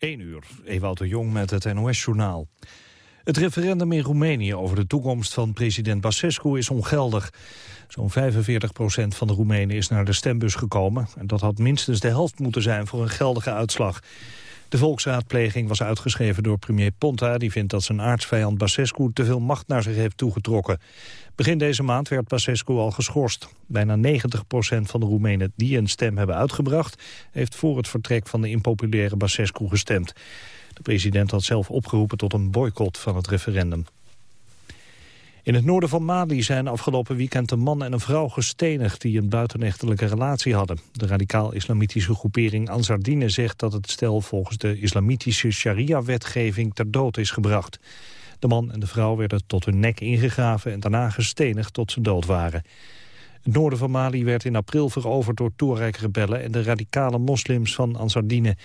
1 uur, Ewout de Jong met het NOS-journaal. Het referendum in Roemenië over de toekomst van president Basescu is ongeldig. Zo'n 45 procent van de Roemenen is naar de stembus gekomen... en dat had minstens de helft moeten zijn voor een geldige uitslag. De volksraadpleging was uitgeschreven door premier Ponta... die vindt dat zijn aardsvijand Basescu te veel macht naar zich heeft toegetrokken. Begin deze maand werd Basescu al geschorst. Bijna 90% van de Roemenen die een stem hebben uitgebracht... heeft voor het vertrek van de impopulaire Basescu gestemd. De president had zelf opgeroepen tot een boycott van het referendum. In het noorden van Mali zijn afgelopen weekend een man en een vrouw gestenigd die een buitenechtelijke relatie hadden. De radicaal-islamitische groepering Ansardine zegt dat het stel volgens de islamitische sharia-wetgeving ter dood is gebracht. De man en de vrouw werden tot hun nek ingegraven en daarna gestenigd tot ze dood waren. Het noorden van Mali werd in april veroverd door Touareg-rebellen en de radicale moslims van Ansardine.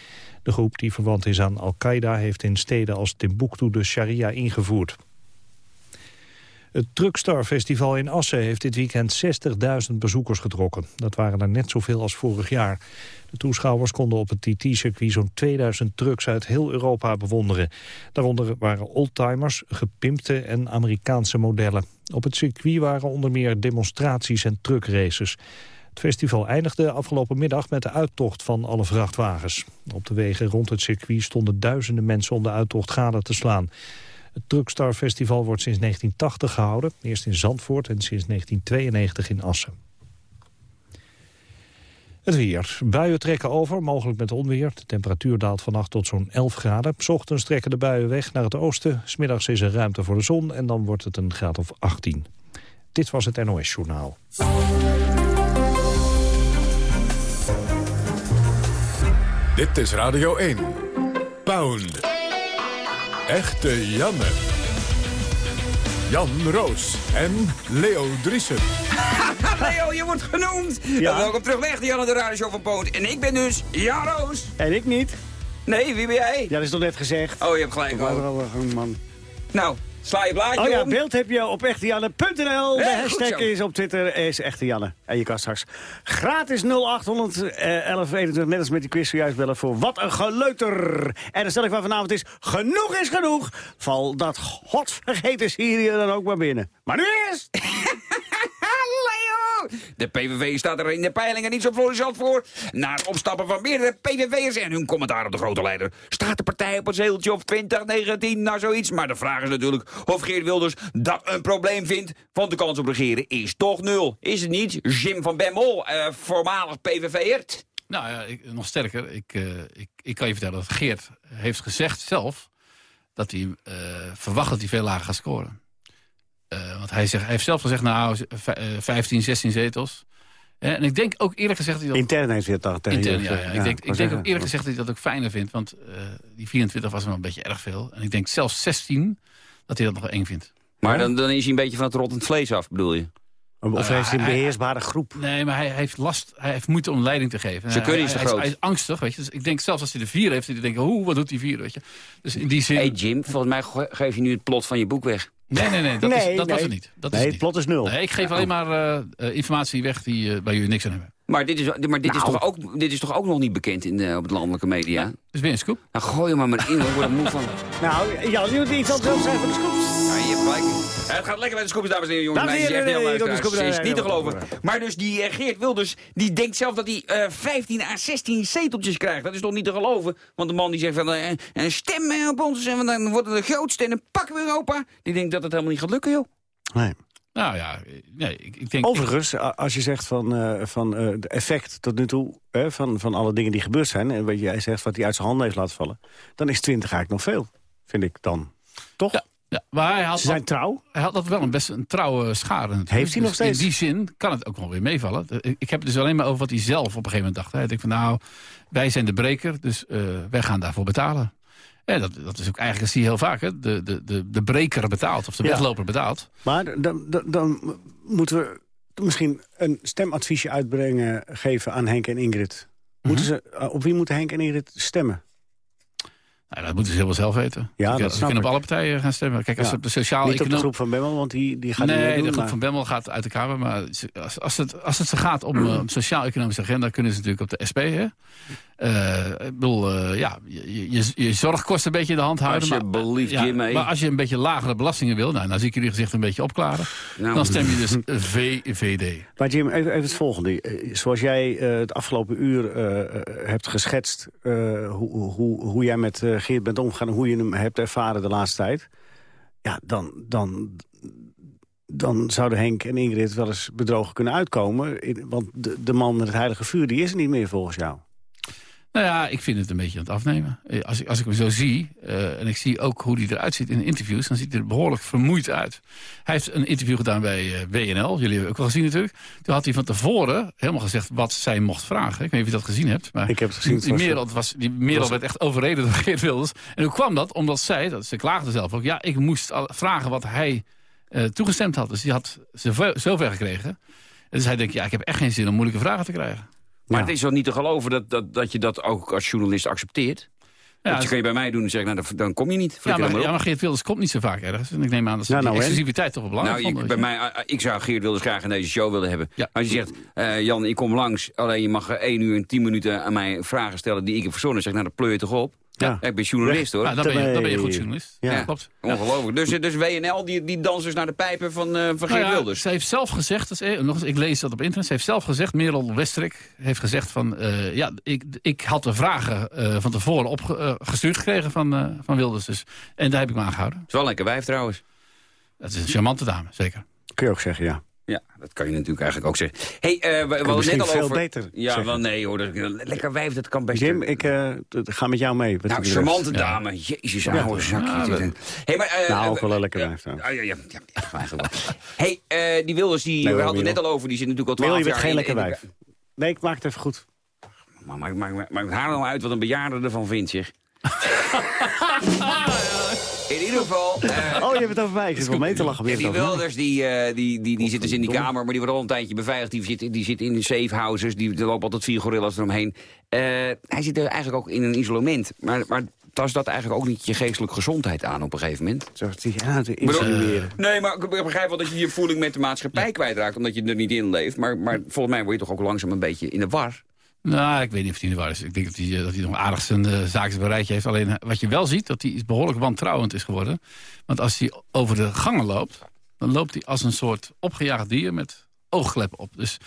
De groep die verwant is aan Al-Qaeda heeft in steden als Timbuktu de sharia ingevoerd. Het Truckstar Festival in Assen heeft dit weekend 60.000 bezoekers getrokken. Dat waren er net zoveel als vorig jaar. De toeschouwers konden op het TT-circuit zo'n 2000 trucks uit heel Europa bewonderen. Daaronder waren oldtimers, gepimpte en Amerikaanse modellen. Op het circuit waren onder meer demonstraties en truckraces. Het festival eindigde afgelopen middag met de uittocht van alle vrachtwagens. Op de wegen rond het circuit stonden duizenden mensen om de uittocht gade te slaan. Het Truckstar Festival wordt sinds 1980 gehouden. Eerst in Zandvoort en sinds 1992 in Assen. Het weer. Buien trekken over, mogelijk met onweer. De temperatuur daalt vannacht tot zo'n 11 graden. S ochtends trekken de buien weg naar het oosten. Smiddags is er ruimte voor de zon en dan wordt het een graad of 18. Dit was het NOS Journaal. Dit is Radio 1. Pound. Echte Janne. Jan Roos en Leo Driessen. Leo, je wordt genoemd. Ja. Welkom terug bij Echte Janne, de radioshow van Poot. En ik ben dus Jan Roos. En ik niet. Nee, wie ben jij? Ja, dat is toch net gezegd. Oh, je hebt gelijk. Oh, man. Nou, Sla je blaadje Oh ja, beeld heb je op echtejanne.nl. De hashtag is op Twitter is echtejanne. En je kan straks gratis 0800 1121 net als met die quiz zojuist bellen voor Wat een geleuter. En de stelling van vanavond is genoeg is genoeg. Val dat godvergeten Syrië dan ook maar binnen. Maar nu is... De PVV staat er in de peilingen niet zo florissant voor. Na het opstappen van meerdere PVV'ers en hun commentaar op de grote leider... staat de partij op een zeeltje of 2019 naar zoiets. Maar de vraag is natuurlijk of Geert Wilders dat een probleem vindt. Want de kans op regeren is toch nul. Is het niet? Jim van Bemmel, uh, voormalig PVV'er. Nou ja, nog sterker. Ik, uh, ik, ik kan je vertellen dat Geert heeft gezegd zelf... dat hij uh, verwacht dat hij veel lager gaat scoren. Uh, want hij, zegt, hij heeft zelf gezegd, nou, 15, 16 zetels. en ik denk ook eerlijk gezegd... Dat hij dat, Intern heeft hij het dan tegen Intern, ja, ja. Ik denk, ik denk ook eerlijk gezegd dat hij dat ook fijner vindt. Want uh, die 24 was wel een beetje erg veel. En ik denk zelfs 16 dat hij dat nog eng vindt. Maar dan, dan is hij een beetje van het rottend vlees af, bedoel je? Of heeft hij een beheersbare groep? Nee, maar hij heeft last, hij heeft moeite om leiding te geven. Ze kunnen niet zo groot. Hij, is angstig, weet je. Dus ik denk zelfs als hij de vier heeft, dat hij denkt, hoe, wat doet die vier, weet je. Dus in die zin... Hey Jim, volgens mij geef je nu het plot van je boek weg. Nee, nee, nee, dat, nee, is, dat nee. was het niet. Dat nee, is het, niet. plot is nul. Nee, ik geef alleen maar uh, informatie weg die uh, bij jullie niks aan hebben. Maar dit is, maar dit, nou. is, toch ook, dit is toch ook nog niet bekend in de, op het landelijke media? Ja, dus weer een scoop. Nou, gooi hem maar maar in, hoor. Word moe van. Nou, Jan, je moet iets anders zijn van de scoops. Ja, je hebt gelijk. Het gaat lekker met de scoops, dames en heren, jongens. Dames en heren, nee, Het is niet te geloven. Maar dus die uh, Geert Wilders, die denkt zelf dat hij uh, 15 à 16 zeteltjes krijgt. Dat is toch niet te geloven? Want de man die zegt van, uh, een stem op ons en dan worden we de grootste en dan pakken we Europa. Die denkt dat het helemaal niet gaat lukken, joh. Nee. Nou ja, nee, ik, ik denk... Overigens, als je zegt van, uh, van uh, de effect tot nu toe... Uh, van, van alle dingen die gebeurd zijn... en wat jij zegt wat hij uit zijn handen heeft laten vallen... dan is 20 eigenlijk nog veel, vind ik dan. Toch? Ja. Ja, maar hij had Ze zijn dat, trouw. Hij had dat wel een best een trouwe schade. Natuurlijk. Heeft hij nog dus steeds? In die zin kan het ook nog weer meevallen. Ik heb het dus alleen maar over wat hij zelf op een gegeven moment dacht. Hij denkt van nou, wij zijn de breker, dus wij gaan daarvoor betalen. Ja, dat, dat is ook eigenlijk, zie je heel vaak, hè? De, de, de, de breker betaalt, of de Ja. wegloper betaalt. Maar dan, dan, dan moeten we misschien een stemadviesje uitbrengen... geven aan Henk en Ingrid. Moeten ze, uh, op wie moeten Henk en Ingrid stemmen? Nou, dat moeten ze heel wel zelf weten. Ja, ze dat ze snap kunnen op ik. alle partijen gaan stemmen. Kijk, als Ja. ze op de sociaal Niet op de groep van Bemmel, want die, die gaat nee, niet doen, de groep maar- van Bemmel gaat uit de Kamer. Maar ze- als, als, het, als het gaat om uh, sociaal-economische agenda... kunnen ze natuurlijk op de SP. Hè? Uh, ik bedoel, uh, ja, je, je, je, zorg kost een beetje in de hand houden. Alsjeblieft, maar, ja, maar als je een beetje lagere belastingen wil... Nou, dan zie ik jullie gezicht een beetje opklaren. Nou, dan stem je dus VVD. Maar Jim, even, even het volgende. Zoals jij uh, het afgelopen uur hebt geschetst... hoe, hoe, hoe jij met Geert bent omgegaan... en hoe je hem hebt ervaren de laatste tijd... ja, dan, dan, dan zouden Henk en Ingrid wel eens bedrogen kunnen uitkomen. Want de, de man met het heilige vuur, die is er niet meer volgens jou. Nou ja, ik vind het een beetje aan het afnemen. Eh, als ik, als ik hem zo zie, uh, en ik zie ook hoe hij eruit ziet in interviews... dan ziet hij er behoorlijk vermoeid uit. Hij heeft een interview gedaan bij uh, eh, WNL, jullie hebben ook wel gezien natuurlijk. Toen had hij van tevoren helemaal gezegd wat zij mocht vragen. Ik weet niet of je dat gezien hebt. Maar ik heb het gezien. Die, Merel, was, die Merel werd echt overreden door Geert Wilders. En hoe kwam dat? Omdat zij, dat, ze klaagde zelf ook... ja, ik moest vragen wat hij toegestemd had. Dus die had ze zover gekregen. En dus hij denkt, ja, ik heb echt geen zin om moeilijke vragen te krijgen. Maar het is wel niet te geloven dat, dat, dat je dat ook als journalist accepteert? Ja, dat kan je bij mij doen en zeggen, nou, dan, kom je niet. Ja maar, ja, maar Geert Wilders komt niet zo vaak ergens. En ik neem aan dat ze ja, nou, exclusiviteit toch wel belangrijk nou, ik, bij mij, eh, ik zou Geert Wilders graag in deze show willen hebben. Als je zegt, uh, Jan, ik kom langs, alleen je mag 1 uur en 10 minuten aan mij vragen stellen die ik heb verzonnen. zeg, nou, dan pleur je toch op. Ja. ik ben journalist hoor. Ja, dan, ben je, dan ben je goed journalist. Ja, klopt. Ongelooflijk. Dus, dus WNL die, die danst dus naar de pijpen van, uh, van Geert nou Wilders. Ze heeft zelf gezegd, dus, nog eens, ik lees dat op internet. Ze heeft zelf gezegd, Merel Westrik heeft gezegd van... Uh, ja, ik, ik had de vragen uh, van tevoren opgestuurd gekregen van, van Wilders. Dus, en daar heb ik me aangehouden. Het is wel een lekker wijf trouwens. Dat is een charmante dame, zeker. Kun je ook zeggen, ja. Ja, dat kan je natuurlijk eigenlijk ook zeggen. hey, uh, we, hadden net al veel over... beter Ja, wel nee hoor. lekker wijf, dat kan best... Jim, ik uh, ga met jou mee. Nou, charmante dame. Jezus, oude zakje. Ja, hey, maar, uh, nou, ook wel een lekker wijf Ja, ja, ja. ja eigenlijk wel. hey, die Wilders, die, nee, we hadden het net al over, die zit natuurlijk al twaalf jaar... je bent geen lekker wijf. Nee, ik maak het even goed. Maar maak, maak, maak, haar nou uit wat een bejaarde ervan vindt, zeg. In ieder geval... Uh, oh, je hebt het over mij. Ik zit wel mee te lachen. Ja, die Wilders, die, uh, die, die, die zit dus in die kamer, maar die wordt al een tijdje beveiligd. Die zit, die zit in safe houses, die, er lopen altijd vier gorillas eromheen. Uh, hij zit er eigenlijk ook in een isolement. Maar, maar tast dat eigenlijk ook niet je geestelijke gezondheid aan op een gegeven moment? Zo, ja, te isoleren. nee, maar ik begrijp wel dat je je voeling met de maatschappij kwijtraakt... omdat je er niet in leeft. Maar, maar volgens mij word je toch ook langzaam een beetje in de war. Nou, ik weet niet of hij in de war is. Ik denk dat hij, eh, dat hij nog aardig zijn uh, zaakjes heeft. Alleen eh, wat je wel ziet, dat hij behoorlijk wantrouwend is geworden. Want als hij over de gangen loopt, dan loopt hij als een soort opgejaagd dier met oogkleppen op. Dus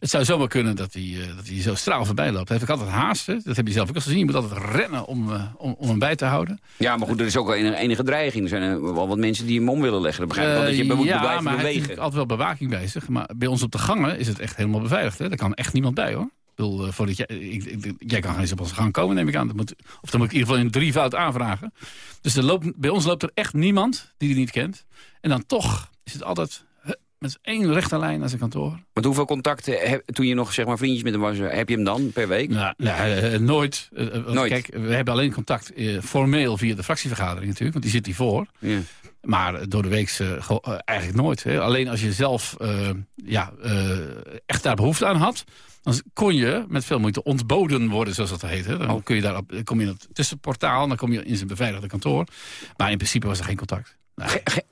het zou zomaar kunnen dat hij, uh, dat hij zo straal voorbij loopt. Hij heeft ook altijd haast. Dat heb je zelf ook al gezien. Je moet altijd rennen om, om, om hem bij te houden. Ja, maar goed, er is ook wel enige dreiging. Er zijn wel wat mensen die hem om willen leggen. Dat begrijp ik wel, dat je moet ja, blijven maar bewegen. hij heeft altijd wel bewaking bij zich. Maar bij ons op de gangen is het echt helemaal beveiligd. Hè? Daar kan echt niemand bij, hoor bedoel, eh, voordat jij, ik, jij kan geen eens op gaan komen, neem ik aan. Dat moet, of dan moet ik in ieder geval in drievoud aanvragen. Dus er loopt, bij ons loopt er echt niemand die die niet kent. En dan toch is het altijd met één rechte lijn naar zijn kantoor. Maar hoeveel contacten, heb, toen je nog zeg maar, vriendjes met hem was, heb je hem dan per week? Nou, nou nooit. nooit. Kijk, we hebben alleen contact formeel via de fractievergadering natuurlijk, want die zit hiervoor. Ja. Maar door de week eigenlijk nooit. Hè. Alleen als je zelf ja, echt daar behoefte aan had dan kon je met veel moeite ontboden worden, zoals dat heet. Hè. Dan oh. kun je daar, kom je in het tussenportaal, dan kom je in zijn beveiligde kantoor. Maar in principe was er geen contact.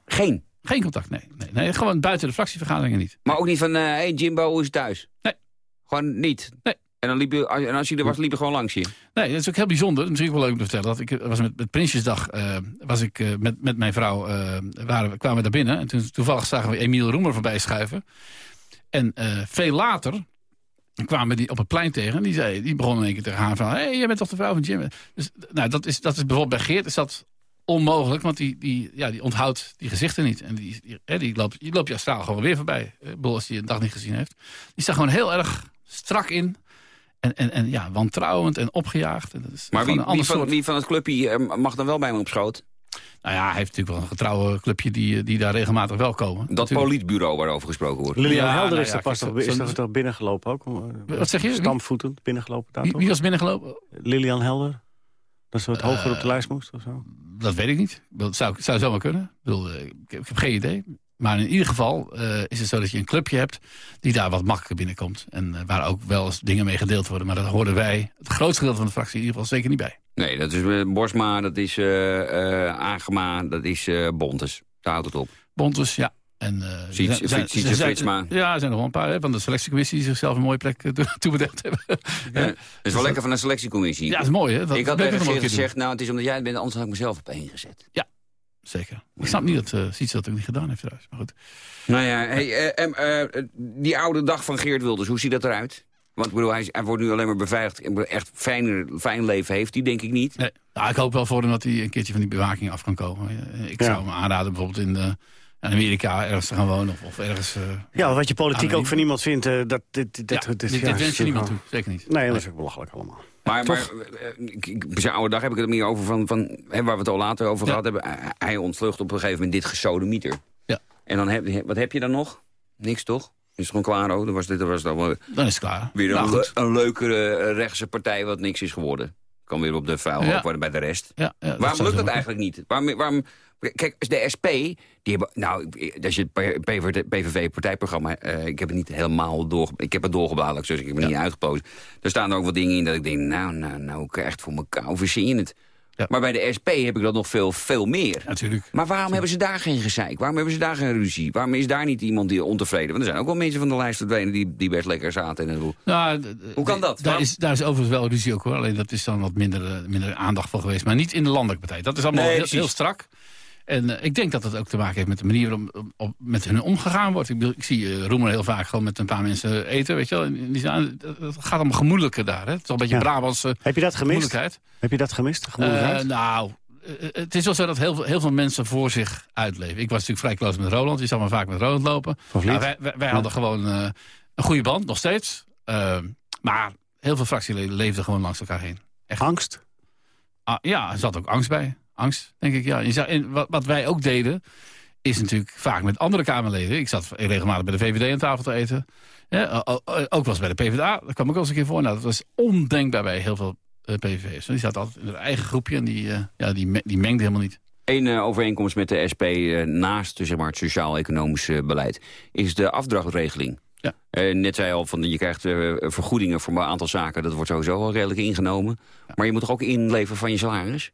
geen? Geen contact, nee, nee, nee. Gewoon buiten de fractievergaderingen niet. Maar ook niet van, hé uh, hey Jimbo, hoe is het thuis? Nee. Gewoon niet? Nee. En, dan liep je, en als je er was, liep je gewoon langs je? Nee, dat is ook heel bijzonder. Misschien wel leuk om te vertellen. Dat ik was met, met Prinsjesdag uh, was ik uh, met, met mijn vrouw, waren, kwamen we daar binnen. En toen, toevallig zagen we Emiel Roemer voorbij schuiven. En veel later kwamen die op het plein tegen. En die, zei, die begon in één keer tegen haar van... hé, hey, jij bent toch de vrouw van Jim? Dus nou, dat, is, dat is bijvoorbeeld bij Geert is dat onmogelijk. Want die, die, ja, die onthoudt die gezichten niet. En die, die, die, loopt, die loopt je straal gewoon weer voorbij. Ik bedoel, als hij een dag niet gezien heeft. Die staat gewoon heel erg strak in. En, en, en ja, wantrouwend en opgejaagd. En dat is maar wie, wie, van, wie van het clubje eh, mag dan wel bij me op schoot? Nou ja, hij heeft natuurlijk wel een getrouwe clubje die, die daar regelmatig wel komen. Dat politbureau waarover gesproken wordt. Lilian Helder nou is, ja, pas toch, is toch binnengelopen ook? Wat zeg je? Stampvoetend binnengelopen daar wie, wie was binnengelopen? Lilian Helder. Dat ze wat hoger op de lijst moest of zo? Dat weet ik niet. Dat zou, zou zomaar kunnen. Ik, bedoel, eh, ik, heb geen idee. Maar in ieder geval uh, is het zo dat je een clubje hebt... die daar wat makkelijker binnenkomt. En uh, waar ook wel eens dingen mee gedeeld worden. Maar dat hoorden wij, het grootste gedeelte van de fractie... in ieder geval zeker niet bij. Nee, dat is uh, Borsma, dat is Agema, dat is Bontes. Daar houdt het op. Bontes, ja. En, Siets, zijn- zijn- Siets en zijn- Fritsma. Ja, er zijn nog wel een paar hè, van de selectiecommissie... die zichzelf een mooie plek eh, toe- toebedeeld hebben. Ja, dat is wel lekker van een selectiecommissie. Ja, dat is mooi, hè? Dat ik had tegen gezegd, nou het is omdat jij het bent, anders had ik mezelf op één gezet. doen. Zeker. Ik snap niet dat uh, Siets dat ook niet gedaan heeft trouwens. Maar goed. Nou ja, hey, eh, eh, die oude dag van Geert Wilders, hoe ziet dat eruit? Want ik bedoel, hij, wordt nu alleen maar beveiligd. Echt fijn, fijn leven heeft hij, denk ik niet. Nee, nou, ik hoop wel voor hem dat hij een keertje van die bewaking af kan komen. Eh, Ik Ja. zou hem aanraden bijvoorbeeld in, eh, in Amerika ergens te gaan wonen. Of, of ergens... eh, Ja, wat je politiek Anoniem. ook van iemand vindt, eh, dat dit, dit, ja, dit, dit, ja, dit wens je niemand toe. Zeker niet. Nee, dat is ook belachelijk allemaal. Maar, maar eh, zijn oude dag heb ik het meer over van, van hè, waar we het al later over Ja. gehad hebben. Hij- ontvlucht op een gegeven moment dit gesodemieter. Ja. En dan heb, wat heb je dan nog? Niks toch? Is het gewoon klaar? Oh, dan was dit dan was wel Dan is het klaar. weer Nou, een, goed. een leukere eh, rechtse partij wat niks is geworden. Kan weer op de vuil Ja. worden bij de rest. Ja, Waarom lukt dat eigenlijk niet? Waarom, waarom, kijk, de SP, die hebben... Nou, als je het PVV-partijprogramma... eh, ik heb het niet helemaal door... Ik heb het doorgebladerd, dus ik heb het niet uitgepozen. Er staan er ook wat dingen in dat ik denk... Nou, nou, nou, ik echt voor elkaar. Hoe verzin je het? Ja. Maar bij de SP heb ik dat nog veel, veel meer. Natuurlijk. Maar waarom hebben ze daar geen gezeik? Waarom hebben ze daar geen ruzie? Waarom is daar niet iemand die ontevreden? Want er zijn ook wel mensen van de lijst verdwenen... die, die best lekker zaten. En zo. Nou, Hoe kan dat? Daar is, daar is overigens wel ruzie ook hoor. Alleen dat is dan wat minder, eh, minder aandacht voor geweest. Maar niet in de landelijke partij. Dat is allemaal Nee, heel, heel strak. En eh, ik denk dat het ook te maken heeft met de manier waarop op, op- met hun omgegaan wordt. Ik, ik zie eh Roemer heel vaak gewoon met een paar mensen eten. Weet je wel. En die zijn, het gaat allemaal gemoedelijker daar. Hè? Het is wel een beetje Ja. Brabantse Heb je dat gemist? Heb je dat gemist? Eh, nou, eh, het is wel zo dat heel veel, heel veel mensen voor zich uitleven. Ik was natuurlijk vrij close met Roland. Die zag me vaak met Roland lopen. Nou, wij wij, wij hadden gewoon eh, een goede band, nog steeds. Eh, maar heel veel fractieleden leefden gewoon langs elkaar heen. Angst? Ah, ja, er zat ook angst bij. Angst, denk ik, ja. Je zou, en wat, wat wij ook deden, is natuurlijk vaak met andere Kamerleden. Ik zat regelmatig bij de VVD aan tafel te eten. Ja, ook wel eens bij de PvdA. Dat kwam ik ook eens een keer voor. Nou, dat was ondenkbaar bij heel veel eh, PVV'ers. Die zaten altijd in hun eigen groepje en die, eh, ja, die, me- die mengde helemaal niet. Eén eh, overeenkomst met de SP naast zeg maar, het sociaal-economisch eh, beleid... is de afdrachtregeling. Ja. Net zei je al, van, je krijgt vergoedingen voor een aantal zaken. Dat wordt sowieso wel redelijk ingenomen. Maar je moet toch ook inleveren van je salaris?